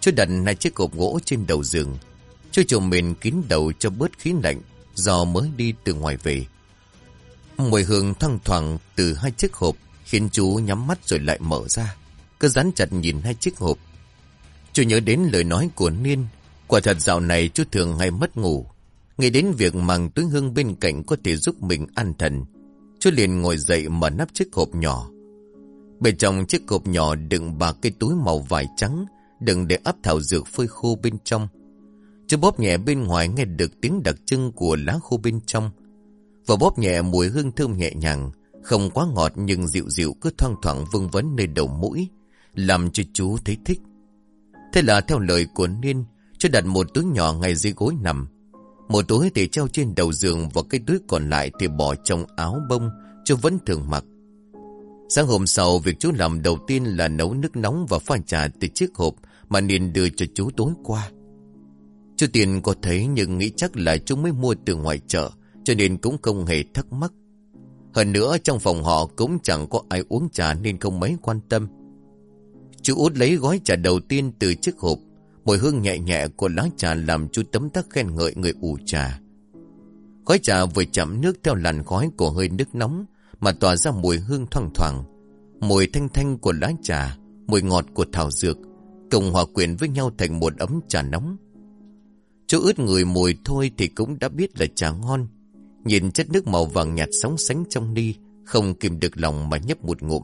Chú đặt hai chiếc hộp gỗ trên đầu giường. Chú chồng mình kín đầu cho bớt khí lạnh, do mới đi từ ngoài về. Mùi hương thoang thoảng từ hai chiếc hộp khiến chú nhắm mắt rồi lại mở ra. Cứ dán chặt nhìn hai chiếc hộp. Chú nhớ đến lời nói của Niên. Quả thật dạo này chú thường hay mất ngủ. Nghĩ đến việc mang túi hương bên cạnh có thể giúp mình an thần. Chú liền ngồi dậy mở nắp chiếc hộp nhỏ. Bên trong chiếc hộp nhỏ đựng ba cái túi màu vải trắng, đựng để ấp thảo dược phơi khô bên trong. Chú bóp nhẹ bên ngoài nghe được tiếng đặc trưng của lá khô bên trong. Và bóp nhẹ mùi hương thơm nhẹ nhàng, không quá ngọt nhưng dịu dịu cứ thoang thoảng vương vấn nơi đầu mũi, làm cho chú thấy thích. Thế là theo lời của Niên, chú đặt một túi nhỏ ngay dưới gối nằm. Một túi thì treo trên đầu giường và cái túi còn lại thì bỏ trong áo bông, cho vẫn thường mặc. Sáng hôm sau, việc chú làm đầu tiên là nấu nước nóng và pha trà từ chiếc hộp mà Niên đưa cho chú tối qua. Chú Tiền có thấy nhưng nghĩ chắc là chú mới mua từ ngoài chợ, cho nên cũng không hề thắc mắc. Hơn nữa trong phòng họ cũng chẳng có ai uống trà nên không mấy quan tâm. Chú út lấy gói trà đầu tiên từ chiếc hộp, mùi hương nhẹ nhẹ của lá trà làm chú tấm tắc khen ngợi người ủ trà. Khói trà vừa chạm nước theo làn khói của hơi nước nóng mà tỏa ra mùi hương thoang thoảng. Mùi thanh thanh của lá trà, mùi ngọt của thảo dược, cùng hòa quyện với nhau thành một ấm trà nóng. Chú ướt người mùi thôi thì cũng đã biết là trà ngon. Nhìn chất nước màu vàng nhạt sóng sánh trong ly, không kìm được lòng mà nhấp một ngụm.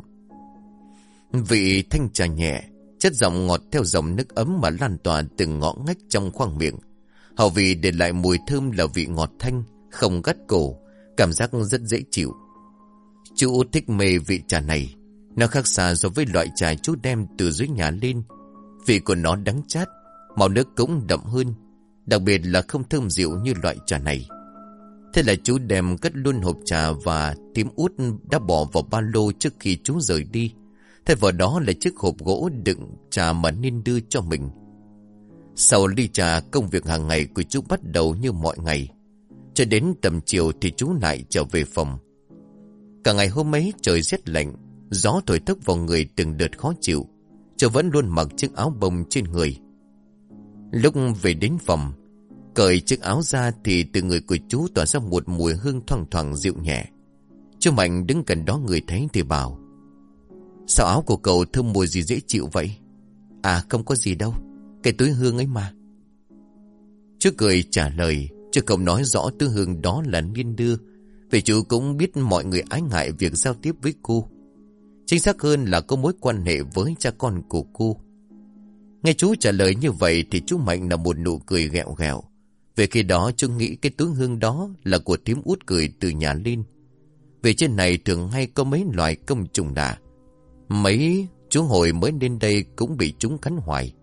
Vị thanh trà nhẹ, chất giọng ngọt theo dòng nước ấm mà lan tỏa từng ngõ ngách trong khoang miệng. Hậu vị để lại mùi thơm là vị ngọt thanh, không gắt cổ, cảm giác rất dễ chịu. Chú thích mê vị trà này, nó khác xa so với loại trà chú đem từ dưới nhà lên. Vị của nó đắng chát, màu nước cũng đậm hơn, Đặc biệt là không thơm dịu như loại trà này Thế là chú đem cất luôn hộp trà và tím út đã bỏ vào ba lô trước khi chú rời đi. Thay vào đó là chiếc hộp gỗ đựng trà mà nên đưa cho mình. Sau ly trà, công việc hàng ngày của chú bắt đầu như mọi ngày. Cho đến tầm chiều thì chú lại trở về phòng. Cả ngày hôm ấy trời rét lạnh, gió thổi thức vào người từng đợt khó chịu. Chú vẫn luôn mặc chiếc áo bông trên người. Lúc về đến phòng, cởi chiếc áo ra thì từ người của chú tỏa ra một mùi hương thoang thoảng dịu nhẹ. Chú Mạnh đứng gần đó người thấy thì bảo. Sao áo của cậu thơm mùi gì dễ chịu vậy? À không có gì đâu, cái túi hương ấy mà. Chú cười trả lời, chứ không nói rõ túi hương đó là niên đưa. Vì chú cũng biết mọi người ái ngại việc giao tiếp với cô. Chính xác hơn là có mối quan hệ với cha con của cô. Nghe chú trả lời như vậy thì chú Mạnh là một nụ cười ghẹo ghẹo. Về khi đó chú nghĩ cái túi hương đó là của thím út cười từ nhà Linh. Về trên này thường hay có mấy loại công trùng đà. Mấy chú hồi mới lên đây cũng bị chúng cắn hoài.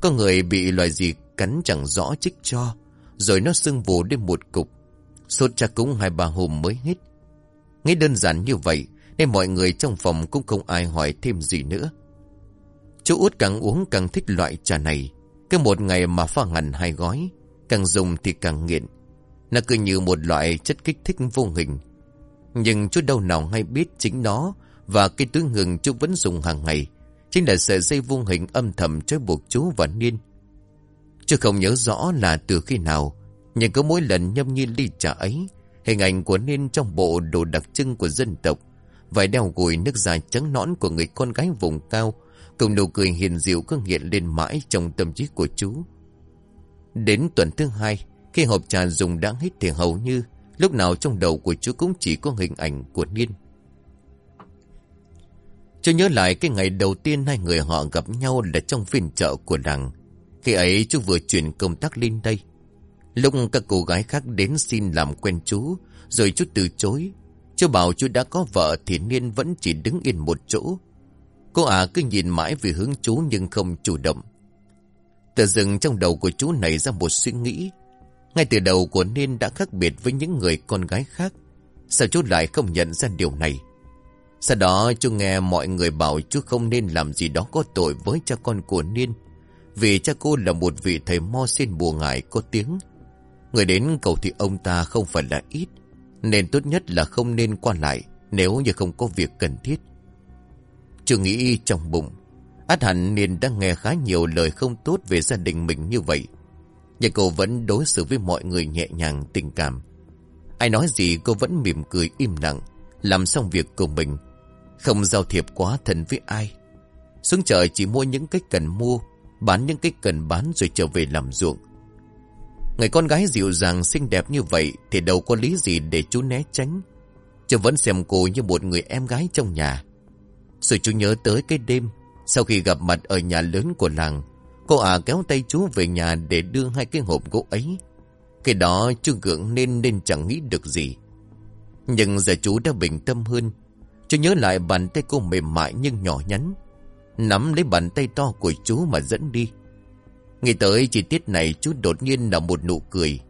Có người bị loài gì cắn chẳng rõ chích cho, rồi nó sưng vù đến một cục. Sốt chắc cũng hai ba hôm mới hết. Nghĩ đơn giản như vậy, nên mọi người trong phòng cũng không ai hỏi thêm gì nữa. Chú út càng uống càng thích loại trà này. Cứ một ngày mà pha hẳn hai gói, càng dùng thì càng nghiện. Nó cứ như một loại chất kích thích vô hình. Nhưng chú đâu nào hay biết chính nó và cái túi ngừng chú vẫn dùng hàng ngày. Chính là sợi dây vô hình âm thầm trói buộc chú và Niên. chưa không nhớ rõ là từ khi nào, nhưng có mỗi lần nhâm nhi ly trà ấy, hình ảnh của Niên trong bộ đồ đặc trưng của dân tộc, vài đeo gùi nước dài trắng nõn của người con gái vùng cao, cùng nụ cười hiền dịu cứ hiện lên mãi trong tâm trí của chú. Đến tuần thứ hai, khi hộp trà dùng đã hết thì hầu như lúc nào trong đầu của chú cũng chỉ có hình ảnh của Niên. Chú nhớ lại cái ngày đầu tiên hai người họ gặp nhau là trong phiên chợ của làng. Khi ấy chú vừa chuyển công tác lên đây. Lúc các cô gái khác đến xin làm quen chú, rồi chú từ chối. Chú bảo chú đã có vợ thì Niên vẫn chỉ đứng yên một chỗ. Cô ả cứ nhìn mãi về hướng chú nhưng không chủ động. Tự dừng trong đầu của chú này ra một suy nghĩ. Ngay từ đầu của Niên đã khác biệt với những người con gái khác. Sao chú lại không nhận ra điều này? Sau đó chú nghe mọi người bảo chú không nên làm gì đó có tội với cha con của Niên. Vì cha cô là một vị thầy mo xin bùa ngải có tiếng. Người đến cầu thì ông ta không phải là ít. Nên tốt nhất là không nên qua lại nếu như không có việc cần thiết. Chú nghĩ trong bụng. Át hẳn Niên đã nghe khá nhiều lời không tốt về gia đình mình như vậy. Nhưng cô vẫn đối xử với mọi người nhẹ nhàng, tình cảm. Ai nói gì cô vẫn mỉm cười im lặng. Làm xong việc của mình không giao thiệp quá thân với ai. Xuống chợ chỉ mua những cái cần mua, Bán những cái cần bán rồi trở về làm ruộng. Người con gái dịu dàng, xinh đẹp như vậy Thì đâu có lý gì để chú né tránh. Chú vẫn xem cô như một người em gái trong nhà. Rồi chú nhớ tới cái đêm, Sau khi gặp mặt ở nhà lớn của làng, Cô ả kéo tay chú về nhà để đưa hai cái hộp gỗ ấy. Cái đó chú gượng nên nên chẳng nghĩ được gì. Nhưng giờ chú đã bình tâm hơn Chú nhớ lại bàn tay cô mềm mại nhưng nhỏ nhắn. Nắm lấy bàn tay to của chú mà dẫn đi. Nghĩ tới chi tiết này chú đột nhiên là một nụ cười.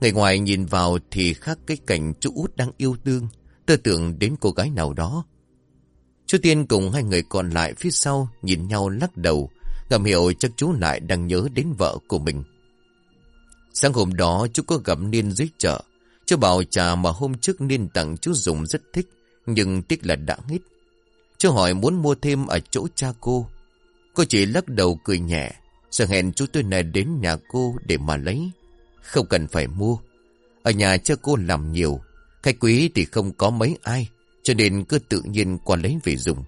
Người ngoài nhìn vào thì khác cái cảnh chú út đang yêu đương, tư tưởng đến cô gái nào đó. Chú Tiên cùng hai người còn lại phía sau nhìn nhau lắc đầu, ngầm hiểu chắc chú lại đang nhớ đến vợ của mình. Sáng hôm đó chú có gặp Niên dưới chợ, chú bảo trà mà hôm trước Niên tặng chú dùng rất thích, nhưng tiếc là đã hết. Chú hỏi muốn mua thêm ở chỗ cha cô. Cô chỉ lắc đầu cười nhẹ. Rồi hẹn chú tôi này đến nhà cô để mà lấy. Không cần phải mua. Ở nhà cha cô làm nhiều. Khách quý thì không có mấy ai. Cho nên cứ tự nhiên qua lấy về dùng.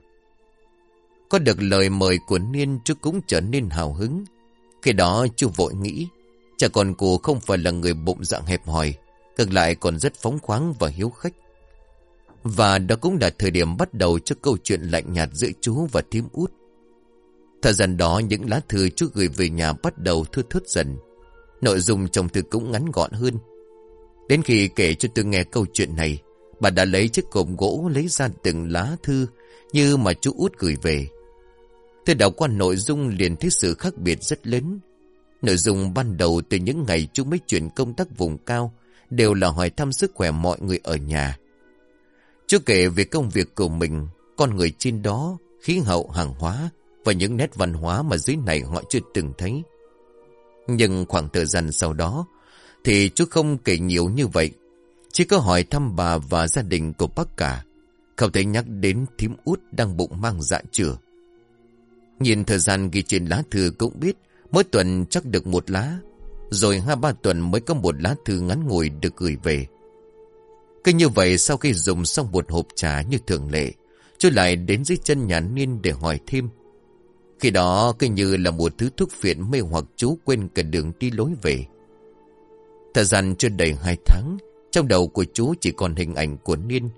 Có được lời mời của Niên, chú cũng trở nên hào hứng. Khi đó chú vội nghĩ. Cha con cô không phải là người bụng dạng hẹp hòi. Ngược lại còn rất phóng khoáng và hiếu khách. Và đó cũng là thời điểm bắt đầu cho câu chuyện lạnh nhạt giữa chú và thím út. Thời gian đó những lá thư chú gửi về nhà bắt đầu thưa thớt dần. Nội dung trong thư cũng ngắn gọn hơn. Đến khi kể cho tôi nghe câu chuyện này, bà đã lấy chiếc cộm gỗ lấy ra từng lá thư như mà chú út gửi về. Tôi đọc qua nội dung liền thấy sự khác biệt rất lớn. Nội dung ban đầu từ những ngày chú mới chuyển công tác vùng cao đều là hỏi thăm sức khỏe mọi người ở nhà chưa kể về công việc của mình, con người trên đó, khí hậu hàng hóa và những nét văn hóa mà dưới này họ chưa từng thấy. Nhưng khoảng thời gian sau đó, thì chú không kể nhiều như vậy. Chỉ có hỏi thăm bà và gia đình của bác cả. Không thấy nhắc đến thím út đang bụng mang dạ chửa. Nhìn thời gian ghi trên lá thư cũng biết mỗi tuần chắc được một lá. Rồi hai ba tuần mới có một lá thư ngắn ngủi được gửi về. Cứ như vậy sau khi dùng xong một hộp trà như thường lệ, chú lại đến dưới chân nhà Niên để hỏi thêm. Khi đó cứ như là một thứ thuốc phiện mê hoặc chú quên cả đường đi lối về. Thời gian chưa đầy hai tháng, trong đầu của chú chỉ còn hình ảnh của Niên.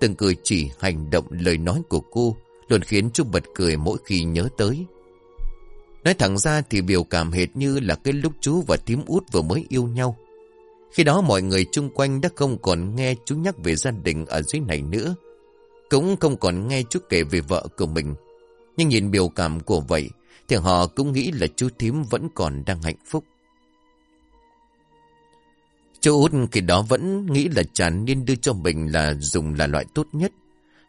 Từng cử chỉ, hành động, lời nói của cô luôn khiến chú bật cười mỗi khi nhớ tới. Nói thẳng ra thì biểu cảm hệt như là cái lúc chú và tím út vừa mới yêu nhau. Khi đó mọi người chung quanh đã không còn nghe chú nhắc về gia đình ở dưới này nữa. Cũng không còn nghe chú kể về vợ của mình. Nhưng nhìn biểu cảm của vậy thì họ cũng nghĩ là chú thím vẫn còn đang hạnh phúc. Chú út khi đó vẫn nghĩ là chán nên đưa cho mình là dùng là loại tốt nhất.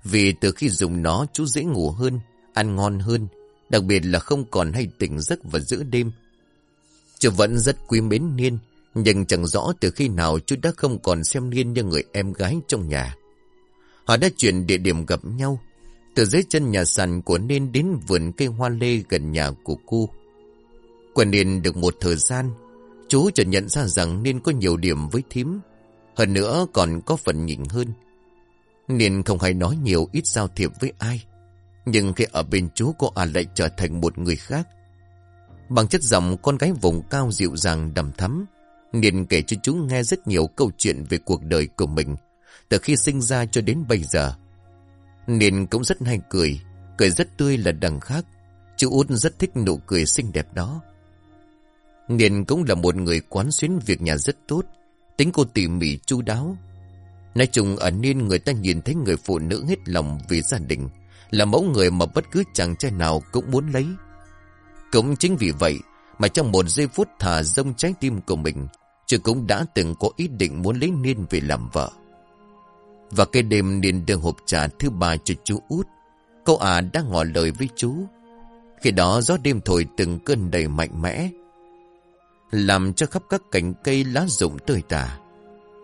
Vì từ khi dùng nó chú dễ ngủ hơn, ăn ngon hơn, đặc biệt là không còn hay tỉnh giấc vào giữa đêm. Chú vẫn rất quý mến Niên, nhưng chẳng rõ từ khi nào chú đã không còn xem liên như người em gái trong nhà. Họ đã chuyển địa điểm gặp nhau, từ dưới chân nhà sàn của nên đến vườn cây hoa lê gần nhà của cô. Quen nên được một thời gian, chú chợt nhận ra rằng nên có nhiều điểm với thím, hơn nữa còn có phần nhịn hơn. nên không hay nói nhiều ít giao thiệp với ai. Nhưng khi ở bên chú cô à lại trở thành một người khác. Bằng chất giọng con gái vùng cao dịu dàng đầm thắm. Niên kể cho chúng nghe rất nhiều câu chuyện về cuộc đời của mình. Từ khi sinh ra cho đến bây giờ. Niên cũng rất hay cười. Cười rất tươi là đằng khác. Chú út rất thích nụ cười xinh đẹp đó. Niên cũng là một người quán xuyến việc nhà rất tốt. Tính cô tỉ mỉ chu đáo. Nói chung ở Niên người ta nhìn thấy người phụ nữ hết lòng vì gia đình. Là mẫu người mà bất cứ chàng trai nào cũng muốn lấy. Cũng chính vì vậy mà trong một giây phút thả rông trái tim của mình, chứ cũng đã từng có ý định muốn lấy Niên về làm vợ. Và cái đêm Niên đưa hộp trà thứ ba cho chú út, cô ả à đã ngỏ lời với chú. Khi đó gió đêm thổi từng cơn đầy mạnh mẽ, làm cho khắp các cành cây lá rụng tươi tả.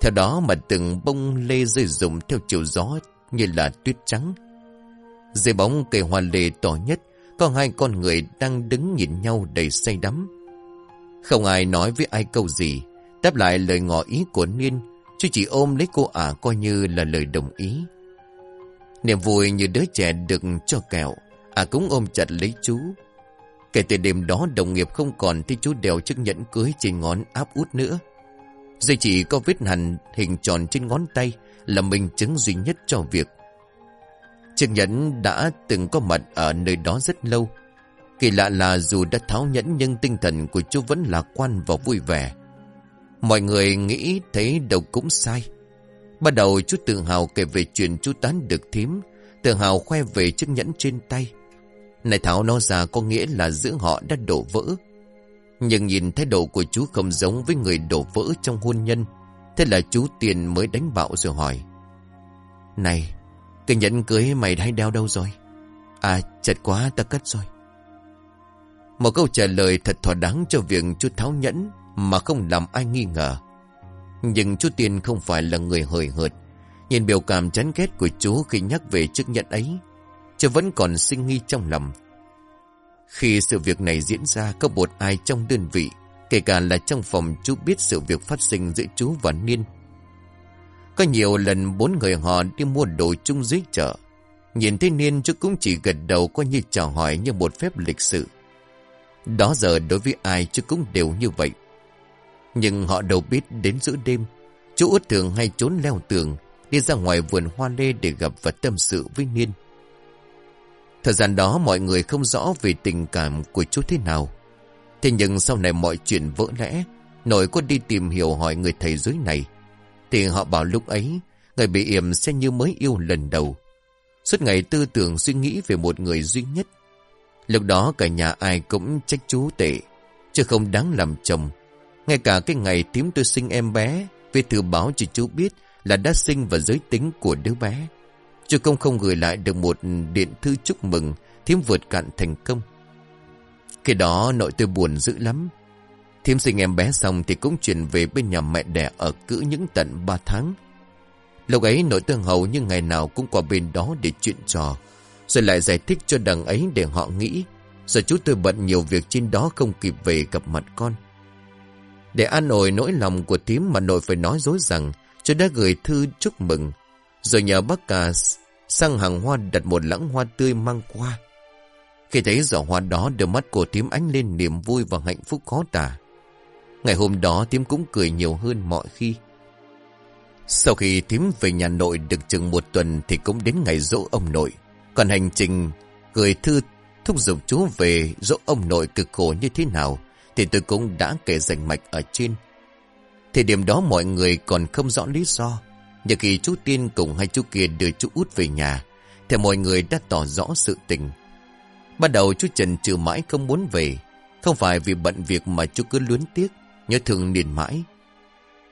Theo đó mà từng bông lê rơi rụng theo chiều gió như là tuyết trắng. Dưới bóng cây hoa lê to nhất, có hai con người đang đứng nhìn nhau đầy say đắm. Không ai nói với ai câu gì, đáp lại lời ngỏ ý của Niên, chú chỉ ôm lấy cô ả coi như là lời đồng ý. Niềm vui như đứa trẻ được cho kẹo, ả cũng ôm chặt lấy chú. Kể từ đêm đó đồng nghiệp không còn thấy chú đeo chiếc nhẫn cưới trên ngón áp út nữa. Duy chỉ có vết hằn hình tròn trên ngón tay là minh chứng duy nhất cho việc. Chiếc nhẫn đã từng có mặt ở nơi đó rất lâu. Kỳ lạ là dù đã tháo nhẫn nhưng tinh thần của chú vẫn lạc quan và vui vẻ. Mọi người nghĩ thấy đâu cũng sai. Bắt đầu chú tự hào kể về chuyện chú tán được thím, tự hào khoe về chiếc nhẫn trên tay. Này tháo nó ra có nghĩa là giữa họ đã đổ vỡ. Nhưng nhìn thái độ của chú không giống với người đổ vỡ trong hôn nhân. Thế là chú tiền mới đánh bạo rồi hỏi. Này, cái nhẫn cưới mày hay đeo đâu rồi? À, chật quá ta cất rồi. Một câu trả lời thật thỏa đáng cho việc chú tháo nhẫn mà không làm ai nghi ngờ. Nhưng chú Tiên không phải là người hời hợt. Nhìn biểu cảm chán ghét của chú khi nhắc về chiếc nhẫn ấy, chú vẫn còn sinh nghi trong lòng. Khi sự việc này diễn ra có một ai trong đơn vị, kể cả là trong phòng chú biết sự việc phát sinh giữa chú và Niên. Có nhiều lần bốn người họ đi mua đồ chung dưới chợ. Nhìn thấy Niên chú cũng chỉ gật đầu coi như chào hỏi như một phép lịch sự. Đó giờ đối với ai chứ cũng đều như vậy. Nhưng họ đâu biết đến giữa đêm, chú út thường hay trốn leo tường, đi ra ngoài vườn hoa lê để gặp và tâm sự với Niên. Thời gian đó mọi người không rõ về tình cảm của chú thế nào. Thế nhưng sau này mọi chuyện vỡ lẽ, nội có đi tìm hiểu hỏi người thầy dưới này. Thì họ bảo lúc ấy, người bị yểm sẽ như mới yêu lần đầu. Suốt ngày tư tưởng suy nghĩ về một người duy nhất. Lúc đó cả nhà ai cũng trách chú tệ, chứ không đáng làm chồng. Ngay cả cái ngày tím tôi sinh em bé, Vì thư báo cho chú biết là đã sinh và giới tính của đứa bé. Chú công không gửi lại được một điện thư chúc mừng Thiếm vượt cạn thành công Khi đó nội tôi buồn dữ lắm Thiếm sinh em bé xong Thì cũng chuyển về bên nhà mẹ đẻ Ở cữ những tận 3 tháng Lúc ấy nội tương hầu như ngày nào cũng qua bên đó để chuyện trò. Rồi lại giải thích cho đằng ấy để họ nghĩ. Giờ chú tôi bận nhiều việc trên đó không kịp về gặp mặt con. Để an ủi nỗi lòng của thím mà nội phải nói dối rằng chú đã gửi thư chúc mừng. Rồi nhờ bác cả sang hàng hoa đặt một lãng hoa tươi mang qua. Khi thấy giỏ hoa đó, đôi mắt của thím ánh lên niềm vui và hạnh phúc khó tả. Ngày hôm đó thím cũng cười nhiều hơn mọi khi. Sau khi thím về nhà nội được chừng một tuần thì cũng đến ngày dỗ ông nội. Còn hành trình gửi thư thúc giục chú về dỗ ông nội cực khổ như thế nào thì tôi cũng đã kể rành mạch ở trên. Thời điểm đó mọi người còn không rõ lý do. Nhưng khi chú Tiên cùng hai chú kia đưa chú út về nhà thì mọi người đã tỏ rõ sự tình. Bắt đầu chú Trần trừ mãi không muốn về. Không phải vì bận việc mà chú cứ luyến tiếc, nhớ thương liền mãi.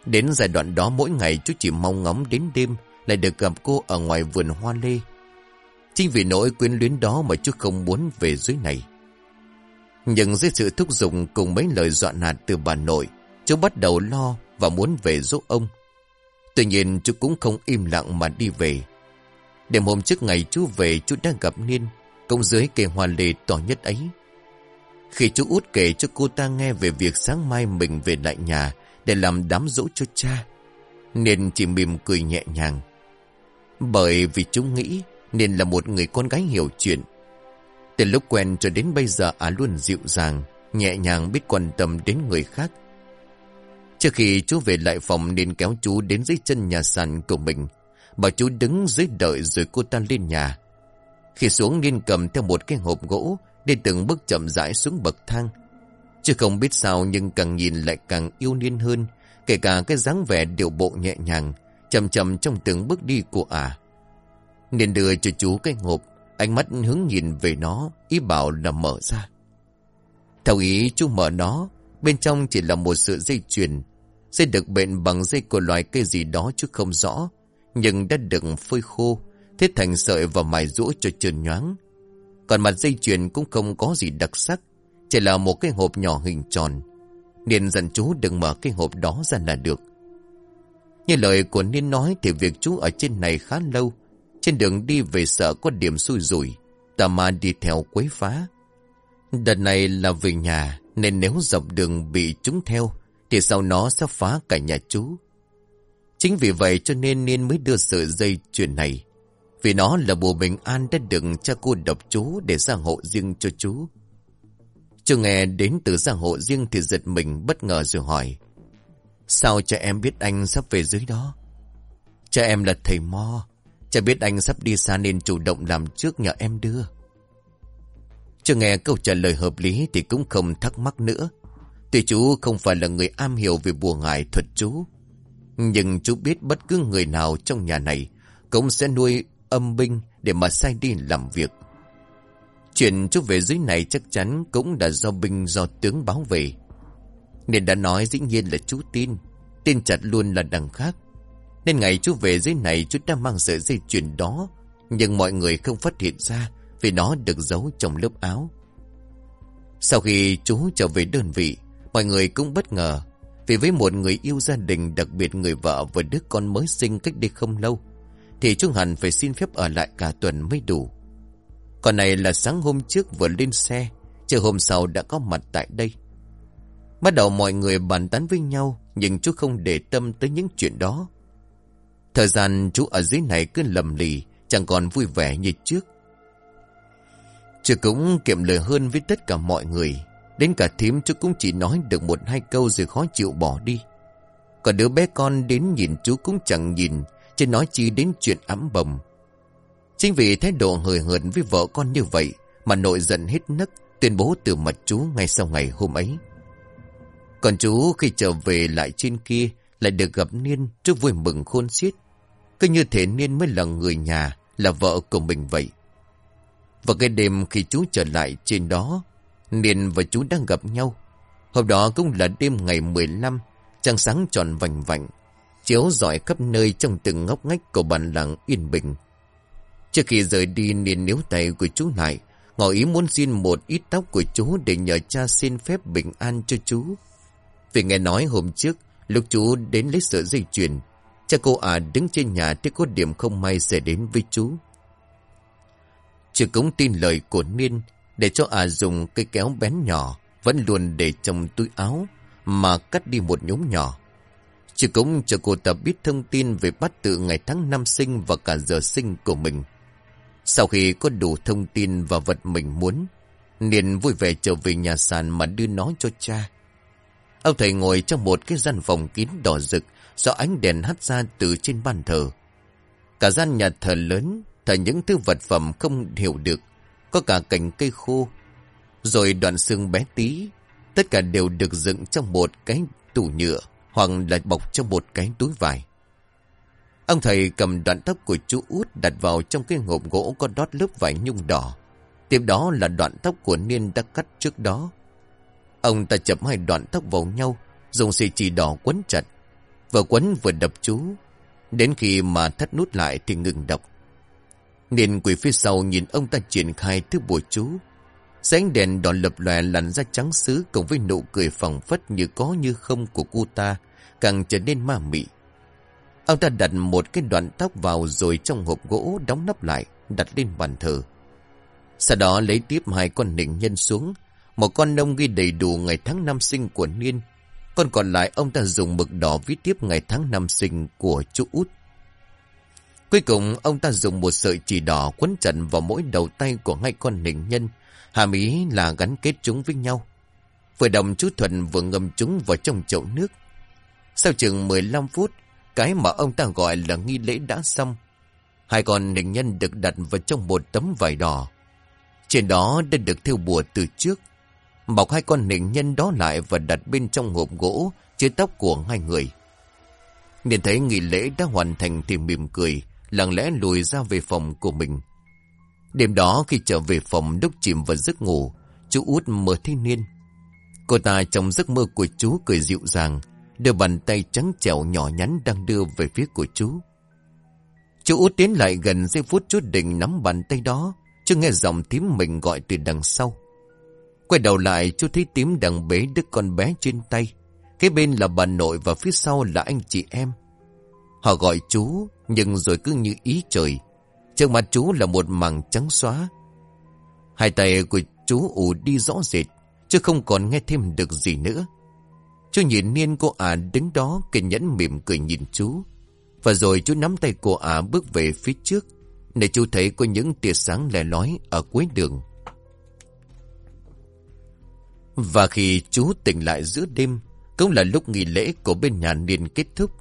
Đến giai đoạn đó mỗi ngày chú chỉ mong ngóng đến đêm lại được gặp cô ở ngoài vườn hoa lê. Chính vì nỗi quyến luyến đó mà chú không muốn về dưới này. Nhưng dưới sự thúc giục cùng mấy lời dọa nạt từ bà nội, chú bắt đầu lo và muốn về giúp ông. Tuy nhiên chú cũng không im lặng mà đi về. Đêm hôm trước ngày chú về chú đã gặp Niên, công dưới cây hoa lê to nhất ấy. Khi chú út kể cho cô ta nghe về việc sáng mai mình về lại nhà để làm đám dỗ cho cha, Niên chỉ mỉm cười nhẹ nhàng. Bởi vì chú nghĩ nên là một người con gái hiểu chuyện. Từ lúc quen cho đến bây giờ à luôn dịu dàng, nhẹ nhàng biết quan tâm đến người khác. Trước khi chú về lại phòng nên kéo chú đến dưới chân nhà sàn của mình. Bảo chú đứng dưới đợi rồi cô ta lên nhà. Khi xuống nên cầm theo một cái hộp gỗ để từng bước chậm rãi xuống bậc thang. Chứ không biết sao nhưng càng nhìn lại càng yêu niên hơn. Kể cả cái dáng vẻ điệu bộ nhẹ nhàng, chậm chậm trong từng bước đi của ả. À. Nên đưa cho chú cái hộp, ánh mắt hướng nhìn về nó, ý bảo là mở ra. Theo ý chú mở nó, bên trong chỉ là một sự dây chuyền. Dây được bệnh bằng dây của loài cây gì đó chứ không rõ, nhưng đã được phơi khô, thiết thành sợi và mài rũa cho trơn nhoáng. Còn mặt dây chuyền cũng không có gì đặc sắc, chỉ là một cái hộp nhỏ hình tròn. Niên dặn chú đừng mở cái hộp đó ra là được. Như lời của Niên nói thì việc chú ở trên này khá lâu, trên đường đi về sợ có điểm xui rủi, tà ma đi theo quấy phá. Đợt này là về nhà, nên nếu dọc đường bị chúng theo, thì sau nó sẽ phá cả nhà chú. Chính vì vậy cho nên Niên mới đưa sợi dây chuyền này. Vì nó là bùa bình an đã đựng cha cô độc chú để ra hộ riêng cho chú. Chưa nghe đến từ gia hộ riêng thì giật mình bất ngờ rồi hỏi. Sao cha em biết anh sắp về dưới đó? Cha em là thầy Mo. Chả biết anh sắp đi xa nên chủ động làm trước nhờ em đưa. Chưa nghe câu trả lời hợp lý thì cũng không thắc mắc nữa. Tuy chú không phải là người am hiểu về bùa ngải thuật chú. Nhưng chú biết bất cứ người nào trong nhà này cũng sẽ nuôi âm binh để mà sai đi làm việc. Chuyện chú về dưới này chắc chắn cũng đã do binh do tướng báo về. Nên đã nói dĩ nhiên là chú tin. Tin chặt luôn là đằng khác. Nên ngày chú về dưới này chú đã mang sợi dây chuyền đó. Nhưng mọi người không phát hiện ra vì nó được giấu trong lớp áo. Sau khi chú trở về đơn vị, mọi người cũng bất ngờ. Vì với một người yêu gia đình đặc biệt người vợ và đứa con mới sinh cách đây không lâu, thì chú hẳn phải xin phép ở lại cả tuần mới đủ. Còn này là sáng hôm trước vừa lên xe, chờ hôm sau đã có mặt tại đây. Bắt đầu mọi người bàn tán với nhau, nhưng chú không để tâm tới những chuyện đó. Thời gian chú ở dưới này cứ lầm lì, chẳng còn vui vẻ như trước. Chú cũng kiệm lời hơn với tất cả mọi người. Đến cả thím chú cũng chỉ nói được một hai câu rồi khó chịu bỏ đi. Còn đứa bé con đến nhìn chú cũng chẳng nhìn, chỉ nói chi đến chuyện ấm bầm. Chính vì thái độ hời hợt với vợ con như vậy mà nội giận hết nấc tuyên bố từ mặt chú ngay sau ngày hôm ấy. Còn chú khi trở về lại trên kia lại được gặp Niên chú vui mừng khôn xiết. Cứ như thể Niên mới là người nhà, là vợ của mình vậy. Và cái đêm khi chú trở lại trên đó, Niên và chú đang gặp nhau. Hôm đó cũng là đêm ngày 15, trăng sáng tròn vành vạnh, chiếu rọi khắp nơi trong từng ngóc ngách của bản làng yên bình. Trước khi rời đi Niên níu tay của chú lại, ngỏ ý muốn xin một ít tóc của chú để nhờ cha xin phép bình an cho chú. Vì nghe nói hôm trước, lúc chú đến lấy sợi dây chuyền, Cha cô à đứng trên nhà thì có điểm không may sẽ đến với chú. Chứ cũng tin lời của Niên để cho à dùng cây kéo bén nhỏ vẫn luôn để trong túi áo mà cắt đi một nhúng nhỏ. Chứ cũng cho cô ta biết thông tin về bắt tự ngày tháng năm sinh và cả giờ sinh của mình. Sau khi có đủ thông tin và vật mình muốn, Niên vui vẻ trở về nhà sàn mà đưa nó cho cha. Ông thầy ngồi trong một cái gian phòng kín đỏ rực do ánh đèn hắt ra từ trên bàn thờ. Cả gian nhà thờ lớn, thờ những thứ vật phẩm không hiểu được, có cả cành cây khô, rồi đoạn xương bé tí, tất cả đều được dựng trong một cái tủ nhựa hoặc là bọc trong một cái túi vải. Ông thầy cầm đoạn tóc của chú út đặt vào trong cái hộp gỗ có đót lớp vải nhung đỏ. Tiếp đó là đoạn tóc của Niên đã cắt trước đó. Ông ta chập hai đoạn tóc vào nhau, dùng xì chỉ đỏ quấn chặt. Vừa quấn vừa đập chú. Đến khi mà thắt nút lại thì ngừng đọc. Niên quỷ phía sau nhìn ông ta triển khai thứ bùa chú. Sáng đèn đỏ lập lòe lăn ra trắng xứ cùng với nụ cười phẳng phất như có như không của cô ta, càng trở nên ma mị. Ông ta đặt một cái đoạn tóc vào rồi trong hộp gỗ đóng nắp lại, đặt lên bàn thờ. Sau đó lấy tiếp hai con nịnh nhân xuống, một con nông ghi đầy đủ ngày tháng năm sinh của Niên. Còn còn lại ông ta dùng mực đỏ viết tiếp ngày tháng năm sinh của chú út. Cuối cùng ông ta dùng một sợi chỉ đỏ quấn chặt vào mỗi đầu tay của hai con nịnh nhân, hàm ý là gắn kết chúng với nhau. Vừa đồng chú Thuận vừa ngâm chúng vào trong chậu nước. Sau chừng 15 phút, cái mà ông ta gọi là nghi lễ đã xong. Hai con nịnh nhân được đặt vào trong một tấm vải đỏ. Trên đó đã được thêu bùa từ trước. Bọc hai con nịnh nhân đó lại và đặt bên trong hộp gỗ chứa tóc của hai người. Nhìn thấy nghi lễ đã hoàn thành thì mỉm cười, lặng lẽ lùi ra về phòng của mình. Đêm đó khi trở về phòng đúc chìm vào giấc ngủ, chú út mở thiên niên. Cô ta trong giấc mơ của chú cười dịu dàng, đưa bàn tay trắng trẻo nhỏ nhắn đang đưa về phía của chú. Chú út tiến lại gần giây phút chú định nắm bàn tay đó, chưa nghe giọng tím mình gọi từ đằng sau. Quay đầu lại, chú thấy tím đang bế đứa con bé trên tay. Cái bên là bà nội và phía sau là anh chị em. Họ gọi chú, nhưng rồi cứ như ý trời. Trước mặt chú là một mảng trắng xóa. Hai tay của chú ủ đi rõ rệt, chứ không còn nghe thêm được gì nữa. Chú nhìn niên cô ả đứng đó, kiên nhẫn mỉm cười nhìn chú. Và rồi chú nắm tay cô ả bước về phía trước. Để chú thấy có những tia sáng lẻ lói ở cuối đường. Và khi chú tỉnh lại giữa đêm, cũng là lúc nghỉ lễ của bên nhà Niên kết thúc.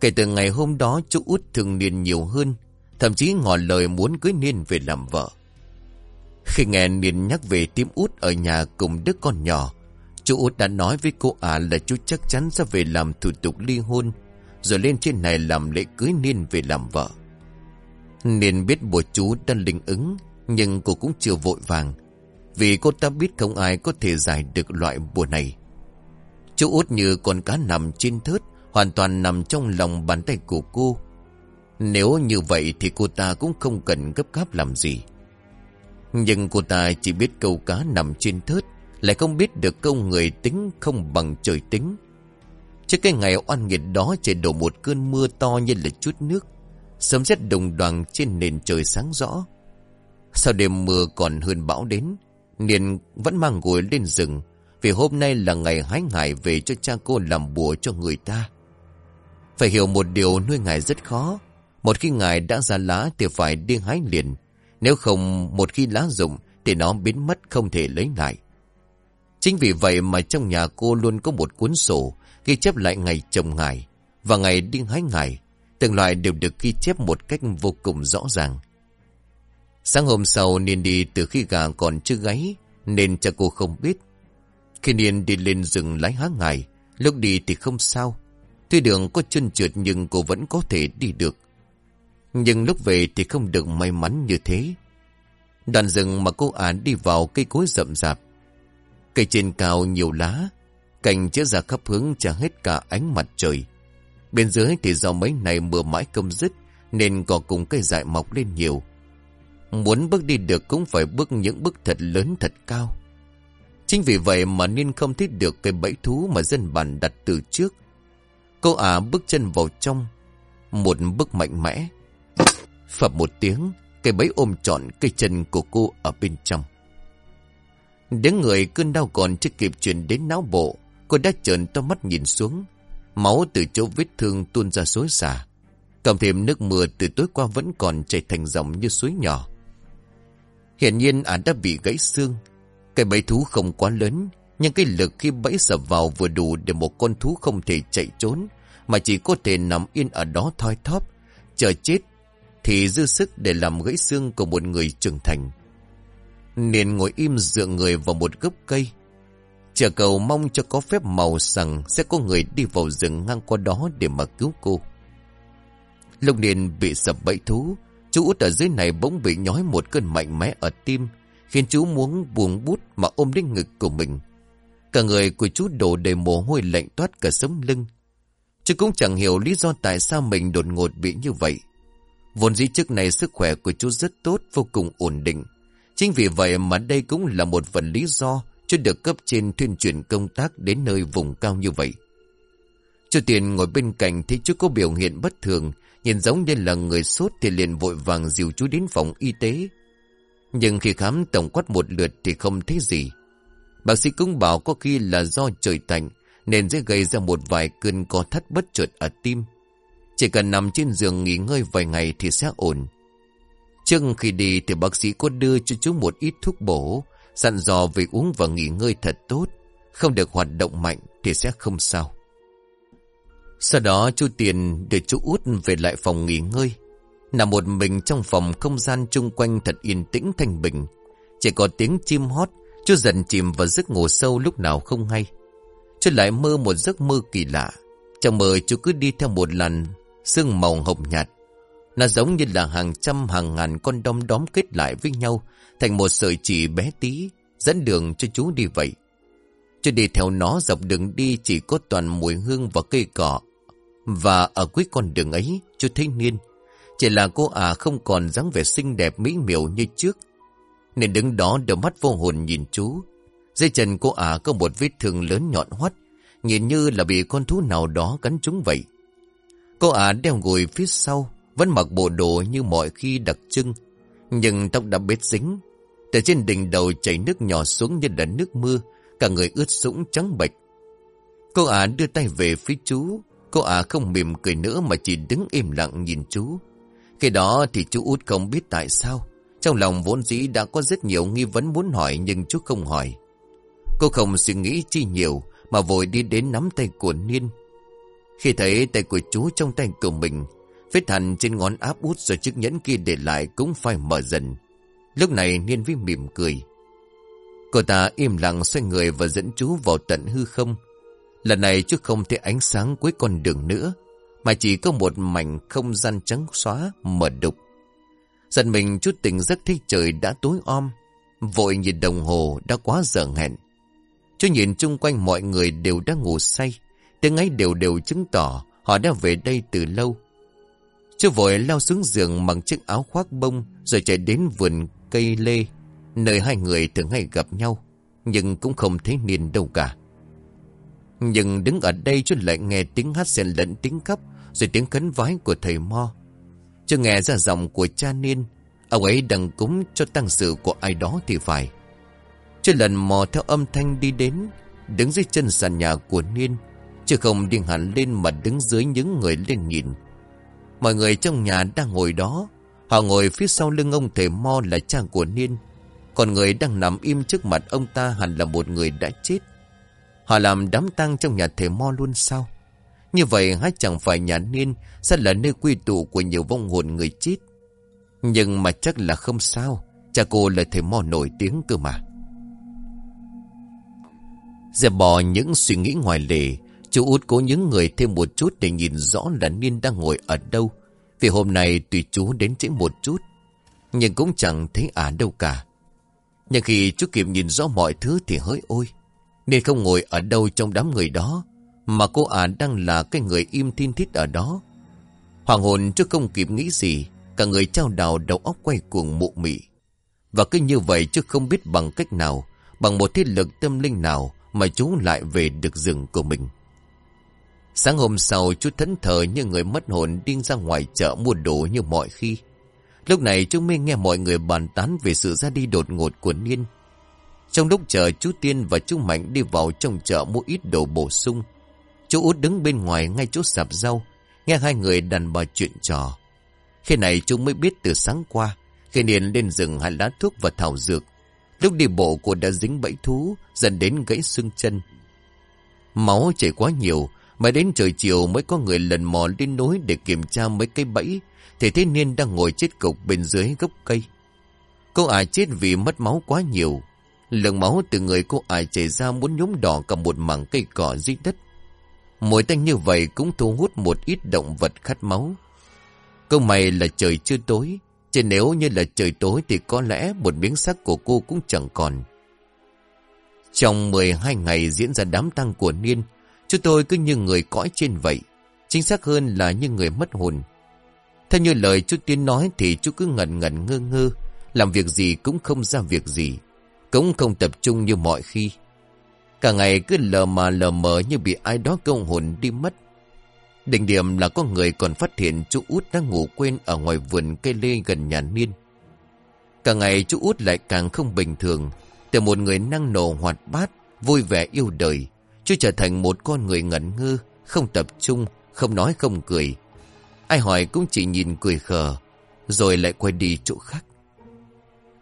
Kể từ ngày hôm đó chú út thường Niên nhiều hơn, thậm chí ngỏ lời muốn cưới Niên về làm vợ. Khi nghe Niên nhắc về tím út ở nhà cùng đứa con nhỏ, chú út đã nói với cô ả là chú chắc chắn sẽ về làm thủ tục ly hôn, rồi lên trên này làm lễ cưới Niên về làm vợ. Niên biết bùa chú đang linh ứng, nhưng cô cũng chưa vội vàng, vì cô ta biết không ai có thể giải được loại bùa này. Chú út như con cá nằm trên thớt, hoàn toàn nằm trong lòng bàn tay của cô. Nếu như vậy thì cô ta cũng không cần gấp gáp làm gì. Nhưng cô ta chỉ biết câu cá nằm trên thớt, lại không biết được câu người tính không bằng trời tính. Trước cái ngày oan nghiệt đó trời đổ một cơn mưa to như là chút nước, sớm sét đồng đoàn trên nền trời sáng rõ. Sau đêm mưa còn hơn bão đến, Niên vẫn mang gối lên rừng, vì hôm nay là ngày hái ngải về cho cha cô làm bùa cho người ta. Phải hiểu một điều nuôi ngài rất khó. Một khi ngài đã ra lá thì phải đi hái liền. Nếu không một khi lá rụng thì nó biến mất không thể lấy lại. Chính vì vậy mà trong nhà cô luôn có một cuốn sổ ghi chép lại ngày trồng ngài và ngày đi hái ngài. Từng loại đều được ghi chép một cách vô cùng rõ ràng. Sáng hôm sau Niên đi từ khi gà còn chưa gáy nên cha cô không biết. Khi Niên đi lên rừng lái há ngài lúc đi thì không sao. Tuy đường có chân trượt nhưng cô vẫn có thể đi được. Nhưng lúc về thì không được may mắn như thế. Đoạn rừng mà cô án đi vào cây cối rậm rạp. Cây trên cao nhiều lá, cành chứa ra khắp hướng trả hết cả ánh mặt trời. Bên dưới thì do mấy này mưa mãi không dứt nên cỏ cùng cây dại mọc lên nhiều. Muốn bước đi được cũng phải bước những bước thật lớn thật cao. Chính vì vậy mà Niên không thích được cây bẫy thú mà dân bản đặt từ trước. Cô ả bước chân vào trong, Một bước mạnh mẽ. Phập một tiếng, cây bẫy ôm trọn cây chân của cô ở bên trong. Đến người cơn đau còn chưa kịp chuyển đến não bộ, cô đã trợn to mắt nhìn xuống. Máu từ chỗ vết thương tuôn ra xối xả. Cộng thêm nước mưa từ tối qua vẫn còn chảy thành dòng như suối nhỏ. Hiện nhiên ả đã bị gãy xương. Cây bẫy thú không quá lớn, nhưng cái lực khi bẫy sập vào vừa đủ để một con thú không thể chạy trốn, mà chỉ có thể nằm yên ở đó thoi thóp, chờ chết, thì dư sức để làm gãy xương của một người trưởng thành. Nên ngồi im dựa người vào một gốc cây, chờ cầu mong cho có phép màu rằng sẽ có người đi vào rừng ngang qua đó để mà cứu cô. Lúc Niên bị sập bẫy thú, chú út ở dưới này bỗng bị nhói một cơn mạnh mẽ ở tim, khiến chú muốn buông bút mà ôm đến ngực của mình. Cả người của chú đổ đầy mồ hôi lạnh toát cả sống lưng. Chú cũng chẳng hiểu lý do tại sao mình đột ngột bị như vậy. Vốn dĩ trước này sức khỏe của chú rất tốt, vô cùng ổn định. Chính vì vậy mà đây cũng là một phần lý do chú được cấp trên tuyên truyền công tác đến nơi vùng cao như vậy. Chú Tiền ngồi bên cạnh thấy chú có biểu hiện bất thường, nhìn giống như là người sốt thì liền vội vàng dìu chú đến phòng y tế. Nhưng khi khám tổng quát một lượt thì không thấy gì. Bác sĩ cũng bảo có khi là do trời tạnh nên sẽ gây ra một vài cơn co thắt bất chợt ở tim. Chỉ cần nằm trên giường nghỉ ngơi vài ngày thì sẽ ổn. Trước khi đi thì bác sĩ có đưa cho chú một ít thuốc bổ, dặn dò về uống và nghỉ ngơi thật tốt, không được hoạt động mạnh thì sẽ không sao. Sau đó chú Tiền đưa chú út về lại phòng nghỉ ngơi. Nằm một mình trong phòng không gian chung quanh thật yên tĩnh thanh bình. Chỉ có tiếng chim hót, chú dần chìm vào giấc ngủ sâu lúc nào không hay. Chú lại mơ một giấc mơ kỳ lạ. Trong mơ chú cứ đi theo một làn sương màu hồng nhạt. Nó giống như là hàng trăm hàng ngàn con đom đóm kết lại với nhau thành một sợi chỉ bé tí, dẫn đường cho chú đi vậy. Chú đi theo nó dọc đường đi chỉ có toàn mùi hương và cây cỏ. Và ở cuối con đường ấy, chú thấy Niên. Chỉ là cô à không còn dáng vẻ xinh đẹp mỹ miều như trước. Nên đứng đó đôi mắt vô hồn nhìn chú. Dây chân cô à có một vết thương lớn nhọn hoắt, nhìn như là bị con thú nào đó cắn trúng vậy. Cô ả đeo ngồi phía sau, vẫn mặc bộ đồ như mọi khi đặc trưng, nhưng tóc đã bết dính. Từ trên đỉnh đầu chảy nước nhỏ xuống như là nước mưa, cả người ướt sũng trắng bệch. Cô ả đưa tay về phía chú, cô ả không mỉm cười nữa mà chỉ đứng im lặng nhìn chú. Khi đó thì chú út không biết tại sao, trong lòng vốn dĩ đã có rất nhiều nghi vấn muốn hỏi nhưng chú không hỏi. Cô không suy nghĩ chi nhiều mà vội đi đến nắm tay của Niên. Khi thấy tay của chú trong tay của mình, vết hẳn trên ngón áp út rồi chiếc nhẫn kia để lại cũng phải mở dần. Lúc này Niên với mỉm cười. Cô ta im lặng xoay người và dẫn chú vào tận hư không. Lần này chú không thấy ánh sáng cuối con đường nữa, mà chỉ có một mảnh không gian trắng xóa, mờ đục. Giận mình chút tỉnh giấc thấy trời đã tối om, vội nhìn đồng hồ đã quá giờ hẹn. Chú nhìn chung quanh mọi người đều đã ngủ say. Tiếng ấy đều đều chứng tỏ họ đã về đây từ lâu. Chú vội lao xuống giường bằng chiếc áo khoác bông rồi chạy đến vườn cây lê, nơi hai người thường hay gặp nhau, nhưng cũng không thấy Niên đâu cả. Nhưng đứng ở đây chú lại nghe tiếng hát xen lẫn tiếng khóc rồi tiếng khấn vái của thầy Mo. Chú nghe ra giọng của cha Niên, ông ấy đang cúng cho tăng sự của ai đó thì phải. Chú lần mò theo âm thanh đi đến, đứng dưới chân sàn nhà của Niên, chứ không đi hẳn lên mà đứng dưới những người lên nhìn. Mọi người trong nhà đang ngồi đó, họ ngồi phía sau lưng ông thầy Mo là cha của Niên, còn người đang nằm im trước mặt ông ta hẳn là một người đã chết. Họ làm đám tang trong nhà thầy Mo luôn sao? Như vậy hãy chẳng phải nhà Niên sẽ là nơi quy tụ của nhiều vong hồn người chết. Nhưng mà chắc là không sao, cha cô là thầy Mo nổi tiếng cơ mà. Dẹp bỏ những suy nghĩ ngoài lề, chú út cố những người thêm một chút để nhìn rõ là Niên đang ngồi ở đâu. Vì hôm nay tùy chú đến trễ một chút, nhưng cũng chẳng thấy ả đâu cả. Nhưng khi chú kịp nhìn rõ mọi thứ thì hỡi ôi, nên không ngồi ở đâu trong đám người đó, mà cô ả đang là cái người im thiên thít ở đó. Hoàng hồn chưa không kịp nghĩ gì, cả người trao đào đầu óc quay cuồng mụ mị. Và cứ như vậy chứ không biết bằng cách nào, bằng một thiết lực tâm linh nào mà chú lại về được rừng của mình. Sáng hôm sau chú thẫn thờ như người mất hồn đi ra ngoài chợ mua đồ như mọi khi. Lúc này chúng mới nghe mọi người bàn tán về sự ra đi đột ngột của Niên. Trong lúc chờ chú Tiên và chú Mạnh đi vào trong chợ mua ít đồ bổ sung. Chú út đứng bên ngoài ngay chỗ sạp rau, nghe hai người đàn bà chuyện trò. Khi này chúng mới biết từ sáng qua, khi Niên lên rừng hái lá thuốc và thảo dược. Lúc đi bộ cô đã dính bẫy thú, dần đến gãy xương chân. Máu chảy quá nhiều, mà đến trời chiều mới có người lần mò lên núi để kiểm tra mấy cây bẫy, thì thế niên đang ngồi chết cục bên dưới gốc cây. Cô ải chết vì mất máu quá nhiều. Lượng máu từ người cô ải chảy ra muốn nhúm đỏ cả một mảng cây cỏ dưới đất. Mùi tanh như vậy cũng thu hút một ít động vật khát máu. Câu mày là trời chưa tối, chứ nếu như là trời tối thì có lẽ một miếng xác của cô cũng chẳng còn. Trong 12 ngày diễn ra đám tang của Niên, chúng tôi cứ như người cõi trên vậy. Chính xác hơn là như người mất hồn. Theo như lời chú Tiên nói thì chú cứ ngẩn ngẩn ngơ ngơ, làm việc gì cũng không ra việc gì, cũng không tập trung như mọi khi. Cả ngày cứ lờ mà lờ mờ như bị ai đó câu hồn đi mất. Đỉnh điểm là có người còn phát hiện chú út đang ngủ quên ở ngoài vườn cây lê gần nhà Niên. Cả ngày chú út lại càng không bình thường, từ một người năng nổ hoạt bát, vui vẻ yêu đời, chú trở thành một con người ngẩn ngơ, không tập trung, không nói không cười. Ai hỏi cũng chỉ nhìn cười khờ, rồi lại quay đi chỗ khác.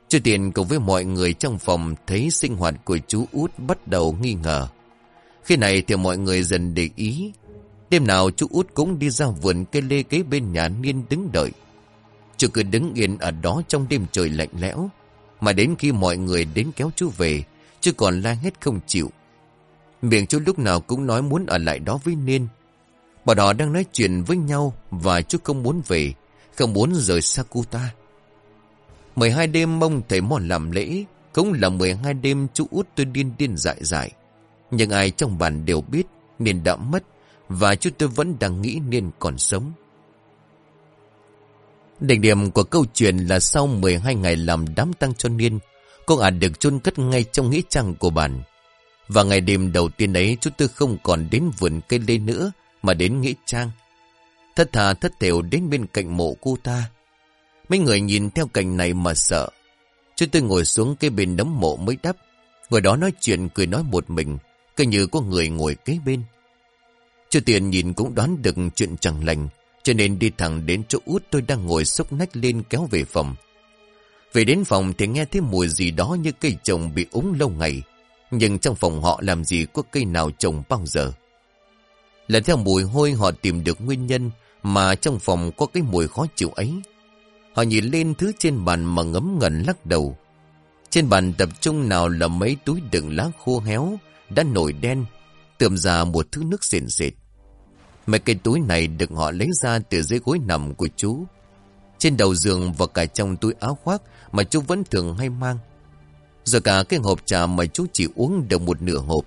Chú Tiền cùng với mọi người trong phòng thấy sinh hoạt của chú út bắt đầu nghi ngờ. Khi này thì mọi người dần để ý. Đêm nào chú út cũng đi ra vườn cây lê kế bên nhà Niên đứng đợi. Chú cứ đứng yên ở đó trong đêm trời lạnh lẽo. Mà đến khi mọi người đến kéo chú về, chú còn la hết không chịu. Miệng chú lúc nào cũng nói muốn ở lại đó với Niên. Bọn họ đang nói chuyện với nhau và chú không muốn về, không muốn rời xa cô ta. 12 đêm mong thầy mòn làm lễ, cũng là 12 đêm chú út tôi điên điên dại dại. Nhưng ai trong bàn đều biết Niên đã mất và chú tôi vẫn đang nghĩ Niên còn sống. Đỉnh điểm của câu chuyện là sau 12 ngày làm đám tang cho Niên, cô ả được chôn cất ngay trong nghĩa trang của bản. Và ngày đêm đầu tiên ấy chú tôi không còn đến vườn cây lê nữa mà đến nghĩa trang. Thất thà thất thểu đến bên cạnh mộ cô ta. Mấy người nhìn theo cảnh này mà sợ. Chú tôi ngồi xuống cái bên đấm mộ mới đắp. Ngồi đó nói chuyện cười nói một mình, cứ như có người ngồi kế bên. Chú Tiền nhìn cũng đoán được chuyện chẳng lành, cho nên đi thẳng đến chỗ út tôi đang ngồi sốc nách lên kéo về phòng. Về đến phòng thì nghe thấy mùi gì đó như cây trồng bị úng lâu ngày. Nhưng trong phòng họ làm gì có cây nào trồng bao giờ. Là theo mùi hôi họ tìm được nguyên nhân mà trong phòng có cái mùi khó chịu ấy. Họ nhìn lên thứ trên bàn mà ngấm ngẩn lắc đầu. Trên bàn tập trung nào là mấy túi đựng lá khô héo, đã nổi đen, tượm ra một thứ nước xịn xịt Mấy cái túi này được họ lấy ra từ dưới gối nằm của chú. Trên đầu giường và cả trong túi áo khoác mà chú vẫn thường hay mang. Rồi cả cái hộp trà mà chú chỉ uống được một nửa hộp.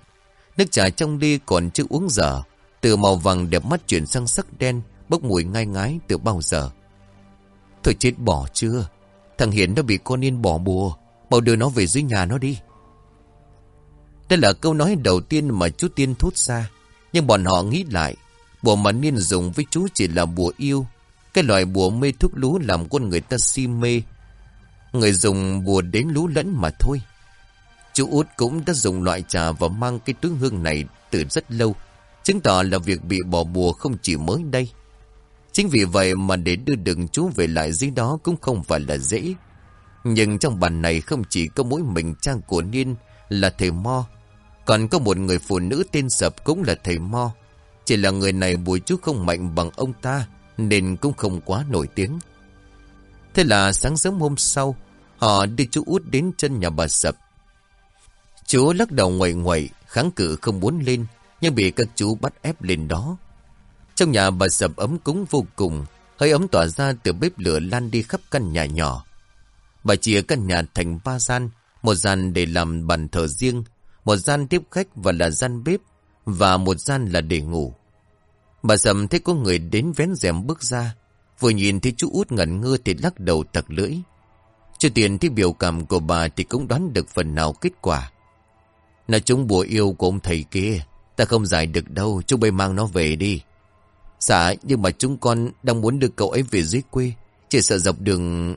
Nước trà trong ly còn chưa uống dở. Từ màu vàng đẹp mắt chuyển sang sắc đen, bốc mùi ngai ngái từ bao giờ. Thôi chết bỏ chưa? Thằng Hiển nó bị con yên bỏ bùa. Bảo đưa nó về dưới nhà nó đi. Đây là câu nói đầu tiên mà chú Tiên thốt ra. Nhưng bọn họ nghĩ lại. Bùa mà Niên dùng với chú chỉ là bùa yêu. Cái loại bùa mê thuốc lú làm con người ta si mê. Người dùng bùa đến lú lẫn mà thôi. Chú út cũng đã dùng loại trà và mang cái túi hương này từ rất lâu. Chứng tỏ là việc bị bỏ bùa không chỉ mới đây. Chính vì vậy mà để đưa đừng chú về lại dưới đó cũng không phải là dễ. Nhưng trong bàn này không chỉ có mỗi mình trang của Niên là thầy Mo. Còn có một người phụ nữ tên Sập cũng là thầy Mo. Chỉ là người này bùi chú không mạnh bằng ông ta nên cũng không quá nổi tiếng. Thế là sáng sớm hôm sau, họ đi chú út đến chân nhà bà Sập. Chú lắc đầu ngoại ngoại, kháng cự không muốn lên, nhưng bị các chú bắt ép lên đó. Trong nhà bà Sập ấm cúng vô cùng, hơi ấm tỏa ra từ bếp lửa lan đi khắp căn nhà nhỏ. Bà chia căn nhà thành ba gian, một gian để làm bàn thờ riêng, một gian tiếp khách và là gian bếp, và một gian là để ngủ. Bà Sầm thấy có người đến vén rèm bước ra, vừa nhìn thấy chú út ngẩn ngơ thì lắc đầu tặc lưỡi. Chưa tiền thấy biểu cảm của bà thì cũng đoán được phần nào kết quả. Là chúng bùa yêu của ông thầy kia, Ta không giải được đâu Chú bây mang nó về đi Dạ nhưng mà chúng con đang muốn đưa cậu ấy về dưới quê Chỉ sợ dọc đường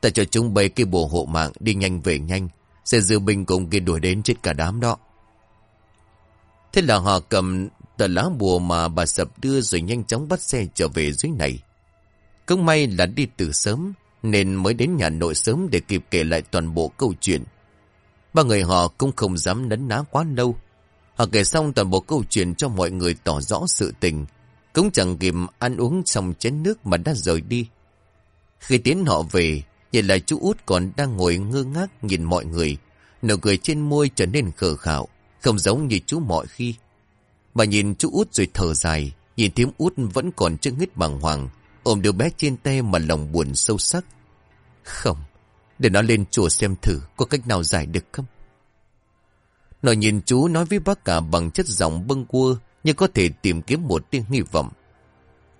Ta cho chúng bay cái bộ hộ mạng Đi nhanh về nhanh Sẽ dư binh cùng kia đuổi đến chết cả đám đó Thế là họ cầm tờ lá bùa mà bà Sập đưa rồi nhanh chóng bắt xe trở về dưới này. Cũng may là đi từ sớm, nên mới đến nhà nội sớm để kịp kể lại toàn bộ câu chuyện. Ba người họ cũng không dám nấn ná quá lâu. Họ kể xong toàn bộ câu chuyện cho mọi người tỏ rõ sự tình. Cũng chẳng kịp ăn uống xong chén nước mà đã rời đi. Khi tiến họ về, nhìn lại chú út còn đang ngồi ngơ ngác nhìn mọi người. Nụ cười trên môi trở nên khờ khạo, không giống như chú mọi khi. Bà nhìn chú út rồi thở dài, nhìn tiếng út vẫn còn chưa ngít bằng hoàng, ôm đứa bé trên tay mà lòng buồn sâu sắc. Không, để nó lên chùa xem thử có cách nào giải được không? Nó nhìn chú nói với bác cả bằng chất giọng bâng quơ như có thể tìm kiếm một tiếng hy vọng.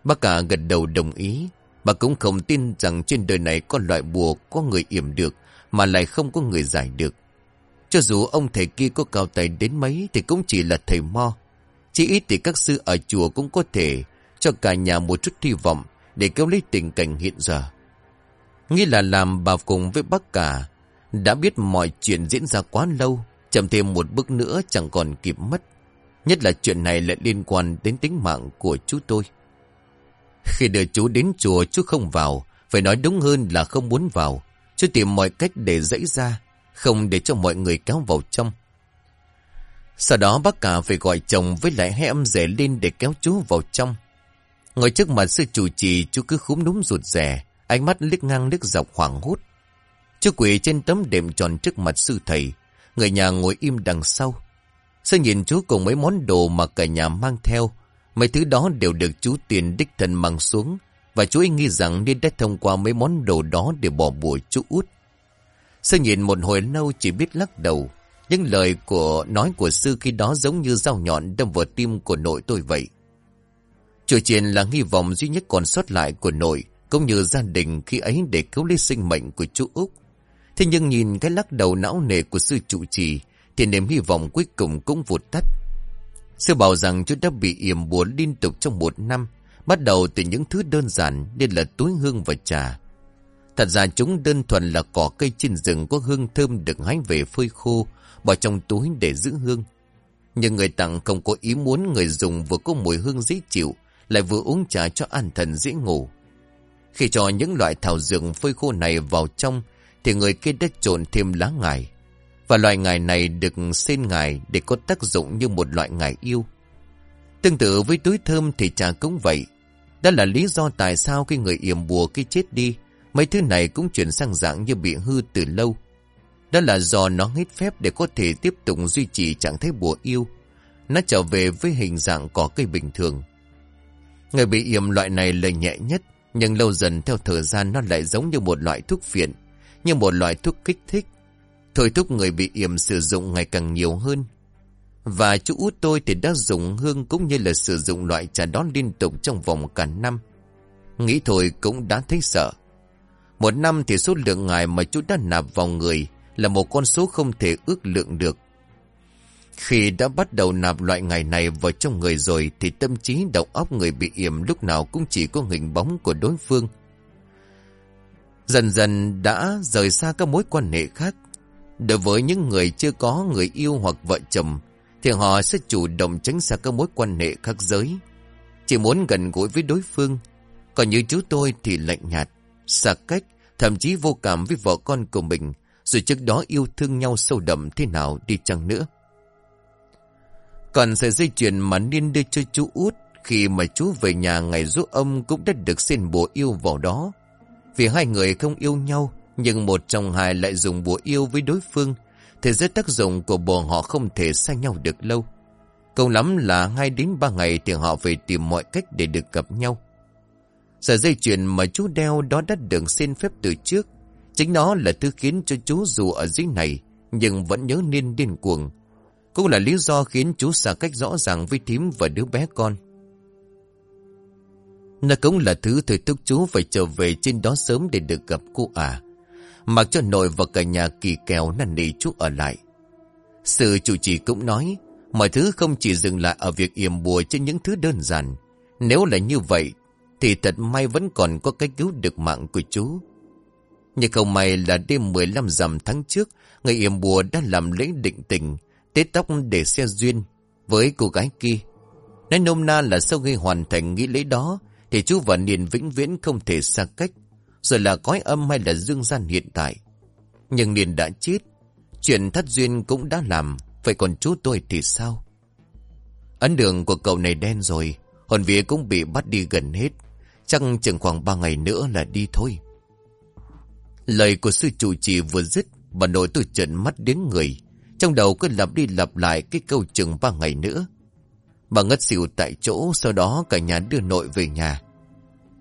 Bác cả gật đầu đồng ý. Bà cũng không tin rằng trên đời này có loại bùa có người yểm được mà lại không có người giải được. Cho dù ông thầy kia có cao tay đến mấy thì cũng chỉ là thầy mo. Chỉ ít thì các sư ở chùa cũng có thể cho cả nhà một chút hy vọng để kéo lấy tình cảnh hiện giờ. Nghĩ là làm bà cùng với bác cả đã biết mọi chuyện diễn ra quá lâu, chậm thêm một bước nữa chẳng còn kịp mất. Nhất là chuyện này lại liên quan đến tính mạng của chú tôi. Khi đưa chú đến chùa chú không vào, phải nói đúng hơn là không muốn vào. Chú tìm mọi cách để dãy ra, không để cho mọi người kéo vào trong. Sau đó bác cả phải gọi chồng với lại hai em rể lên để kéo chú vào trong. Ngồi trước mặt sư chủ trì chú cứ khúm núm rụt rè, ánh mắt liếc ngang liếc dọc hoảng hốt. Chú quỷ trên tấm đệm tròn trước mặt sư thầy, người nhà ngồi im đằng sau. Sơ nhìn chú cùng mấy món đồ mà cả nhà mang theo, mấy thứ đó đều được chú tiền đích thân mang xuống, và chú ấy nghĩ rằng nên đã thông qua mấy món đồ đó để bỏ bùa chú út. Sơ nhìn một hồi lâu chỉ biết lắc đầu, những lời của nói của sư khi đó giống như dao nhọn đâm vào tim của nội tôi vậy. Chùa chiền là hy vọng duy nhất còn sót lại của nội, cũng như gia đình khi ấy để cứu lấy sinh mệnh của chú Úc. Thế nhưng nhìn cái lắc đầu não nề của sư trụ trì, thì niềm hy vọng cuối cùng cũng vụt tắt. Sư bảo rằng chú đã bị yểm bùa liên tục trong một năm, bắt đầu từ những thứ đơn giản như là túi hương và trà. Thật ra chúng đơn thuần là cỏ cây trên rừng có hương thơm được hái về phơi khô, bỏ trong túi để giữ hương. Nhưng người tặng không có ý muốn người dùng vừa có mùi hương dễ chịu, lại vừa uống trà cho an thần dễ ngủ. Khi cho những loại thảo dược phơi khô này vào trong, thì người kia đã trộn thêm lá ngải. Và loại ngải này được xên ngải để có tác dụng như một loại ngải yêu. Tương tự với túi thơm thì trà cũng vậy. Đó là lý do tại sao khi người yểm bùa khi chết đi, mấy thứ này cũng chuyển sang dạng như bị hư từ lâu. Đó là do nó hết phép để có thể tiếp tục duy trì trạng thái bùa yêu. Nó trở về với hình dạng cỏ cây bình thường. Người bị yểm loại này là nhẹ nhất, nhưng lâu dần theo thời gian nó lại giống như một loại thuốc phiện, như một loại thuốc kích thích. Thôi thúc người bị yểm sử dụng ngày càng nhiều hơn. Và chú út tôi thì đã dùng hương cũng như là sử dụng loại trà đó liên tục trong vòng cả năm. Nghĩ thôi cũng đã thấy sợ. Một năm thì số lượng ngài mà chú đã nạp vào người là một con số không thể ước lượng được. Khi đã bắt đầu nạp loại ngày này vào trong người rồi thì tâm trí đầu óc người bị yểm lúc nào cũng chỉ có hình bóng của đối phương. Dần dần đã rời xa các mối quan hệ khác. Đối với những người chưa có người yêu hoặc vợ chồng thì họ sẽ chủ động tránh xa các mối quan hệ khác giới. Chỉ muốn gần gũi với đối phương. Còn như chú tôi thì lạnh nhạt, xa cách, thậm chí vô cảm với vợ con của mình rồi trước đó yêu thương nhau sâu đậm thế nào đi chăng nữa. Còn sợi dây chuyền mà Niên đưa cho chú út khi mà chú về nhà ngày giúp ông cũng đã được xin bùa yêu vào đó. Vì hai người không yêu nhau, nhưng một trong hai lại dùng bùa yêu với đối phương, thì rất tác dụng của bùa họ không thể xa nhau được lâu. Câu lắm là hai đến ba ngày thì họ phải tìm mọi cách để được gặp nhau. Sợi dây chuyền mà chú đeo đó đã được xin phép từ trước. Chính nó là thứ khiến cho chú dù ở dưới này, nhưng vẫn nhớ nên điên cuồng, cũng là lý do khiến chú xa cách rõ ràng với thím và đứa bé con. Nó cũng là thứ thời thúc chú phải trở về trên đó sớm để được gặp cô à. Mặc cho nội và cả nhà kỳ kèo năn nỉ chú ở lại. Sự chủ trì cũng nói, Mọi thứ không chỉ dừng lại ở việc yểm bùa trên những thứ đơn giản. Nếu là như vậy, thì thật may vẫn còn có cách cứu được mạng của chú. Nhưng không may là đêm 15 rằm tháng trước, người yểm bùa đã làm lễ định tình, tết tóc để xe duyên với cô gái kia. Nói nôm na là sau khi hoàn thành nghi lễ đó, thì chú và Niên vĩnh viễn không thể xa cách, rồi là cõi âm hay là dương gian hiện tại. Nhưng liền đã chết, chuyện thất duyên cũng đã làm, vậy còn chú tôi thì sao? Ấn đường của cậu này đen rồi, hồn vía cũng bị bắt đi gần hết, chắc chừng khoảng 3 ngày nữa là đi thôi. Lời của sư chủ trì vừa dứt, bà nội tôi trợn mắt đến người, trong đầu cứ lặp đi lặp lại cái câu chừng 3 ngày nữa. Bà ngất xỉu tại chỗ, sau đó cả nhà đưa nội về nhà.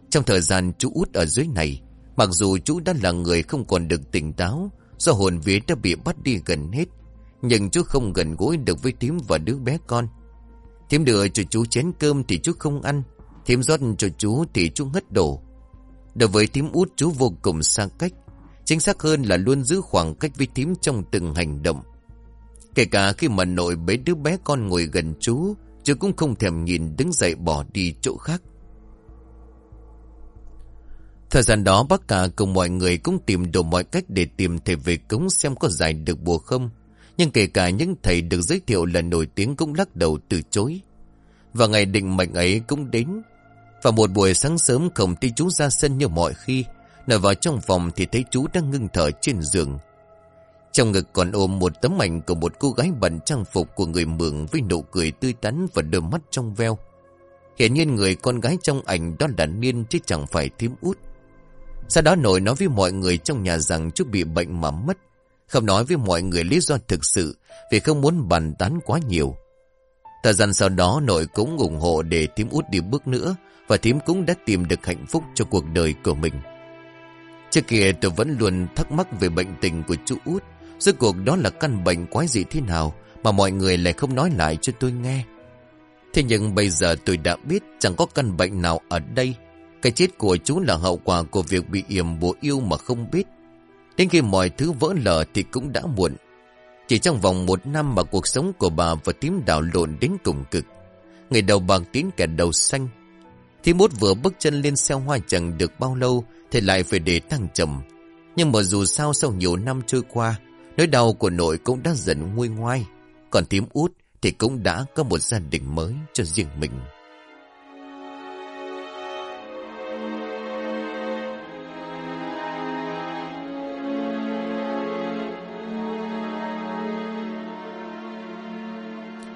Trong thời gian chú út ở dưới này, mặc dù chú đã là người không còn được tỉnh táo, do hồn vía đã bị bắt đi gần hết, nhưng chú không gần gũi được với thím và đứa bé con. Thím đưa cho chú chén cơm thì chú không ăn, thím rót cho chú thì chú ngất đổ. Đối với thím út chú vô cùng xa cách, chính xác hơn là luôn giữ khoảng cách với thím trong từng hành động. Kể cả khi mà nội bế đứa bé con ngồi gần chú, chú cũng không thèm nhìn đứng dậy bỏ đi chỗ khác. Thời gian đó, bác cả cùng mọi người cũng tìm đủ mọi cách để tìm thầy về cúng xem có giải được bùa không. Nhưng kể cả những thầy được giới thiệu là nổi tiếng cũng lắc đầu từ chối. Và ngày định mệnh ấy cũng đến. Và một buổi sáng sớm, không thấy chú ra sân như mọi khi. Nở vào trong phòng thì thấy chú đang ngưng thở trên giường. Trong ngực còn ôm một tấm ảnh của một cô gái bận trang phục của người mường với nụ cười tươi tắn và đôi mắt trong veo. Hiện nhiên người con gái trong ảnh đó là Niên chứ chẳng phải thím út. Sau đó nội nói với mọi người trong nhà rằng chú bị bệnh mà mất. Không nói với mọi người lý do thực sự, vì không muốn bàn tán quá nhiều. Thời gian sau đó, nội cũng ủng hộ để thím út đi bước nữa, và thím cũng đã tìm được hạnh phúc cho cuộc đời của mình. Trước kia, tôi vẫn luôn thắc mắc về bệnh tình của chú út. Rốt cuộc đó là căn bệnh quái gì thế nào mà mọi người lại không nói lại cho tôi nghe. Thế nhưng bây giờ tôi đã biết chẳng có căn bệnh nào ở đây. Cái chết của chú là hậu quả của việc bị yểm bùa yêu mà không biết. Đến khi mọi thứ vỡ lở thì cũng đã muộn. Chỉ trong vòng một năm mà cuộc sống của bà và tím đảo lộn đến cùng cực. Người đầu bạc tím kẻ đầu xanh. Thì mốt vừa bước chân lên xe hoa chẳng được bao lâu thì lại phải để thăng trầm. Nhưng mà dù sao sau nhiều năm trôi qua, nỗi đau của nội cũng đã dần nguôi ngoai. Còn tím út thì cũng đã có một gia đình mới cho riêng mình.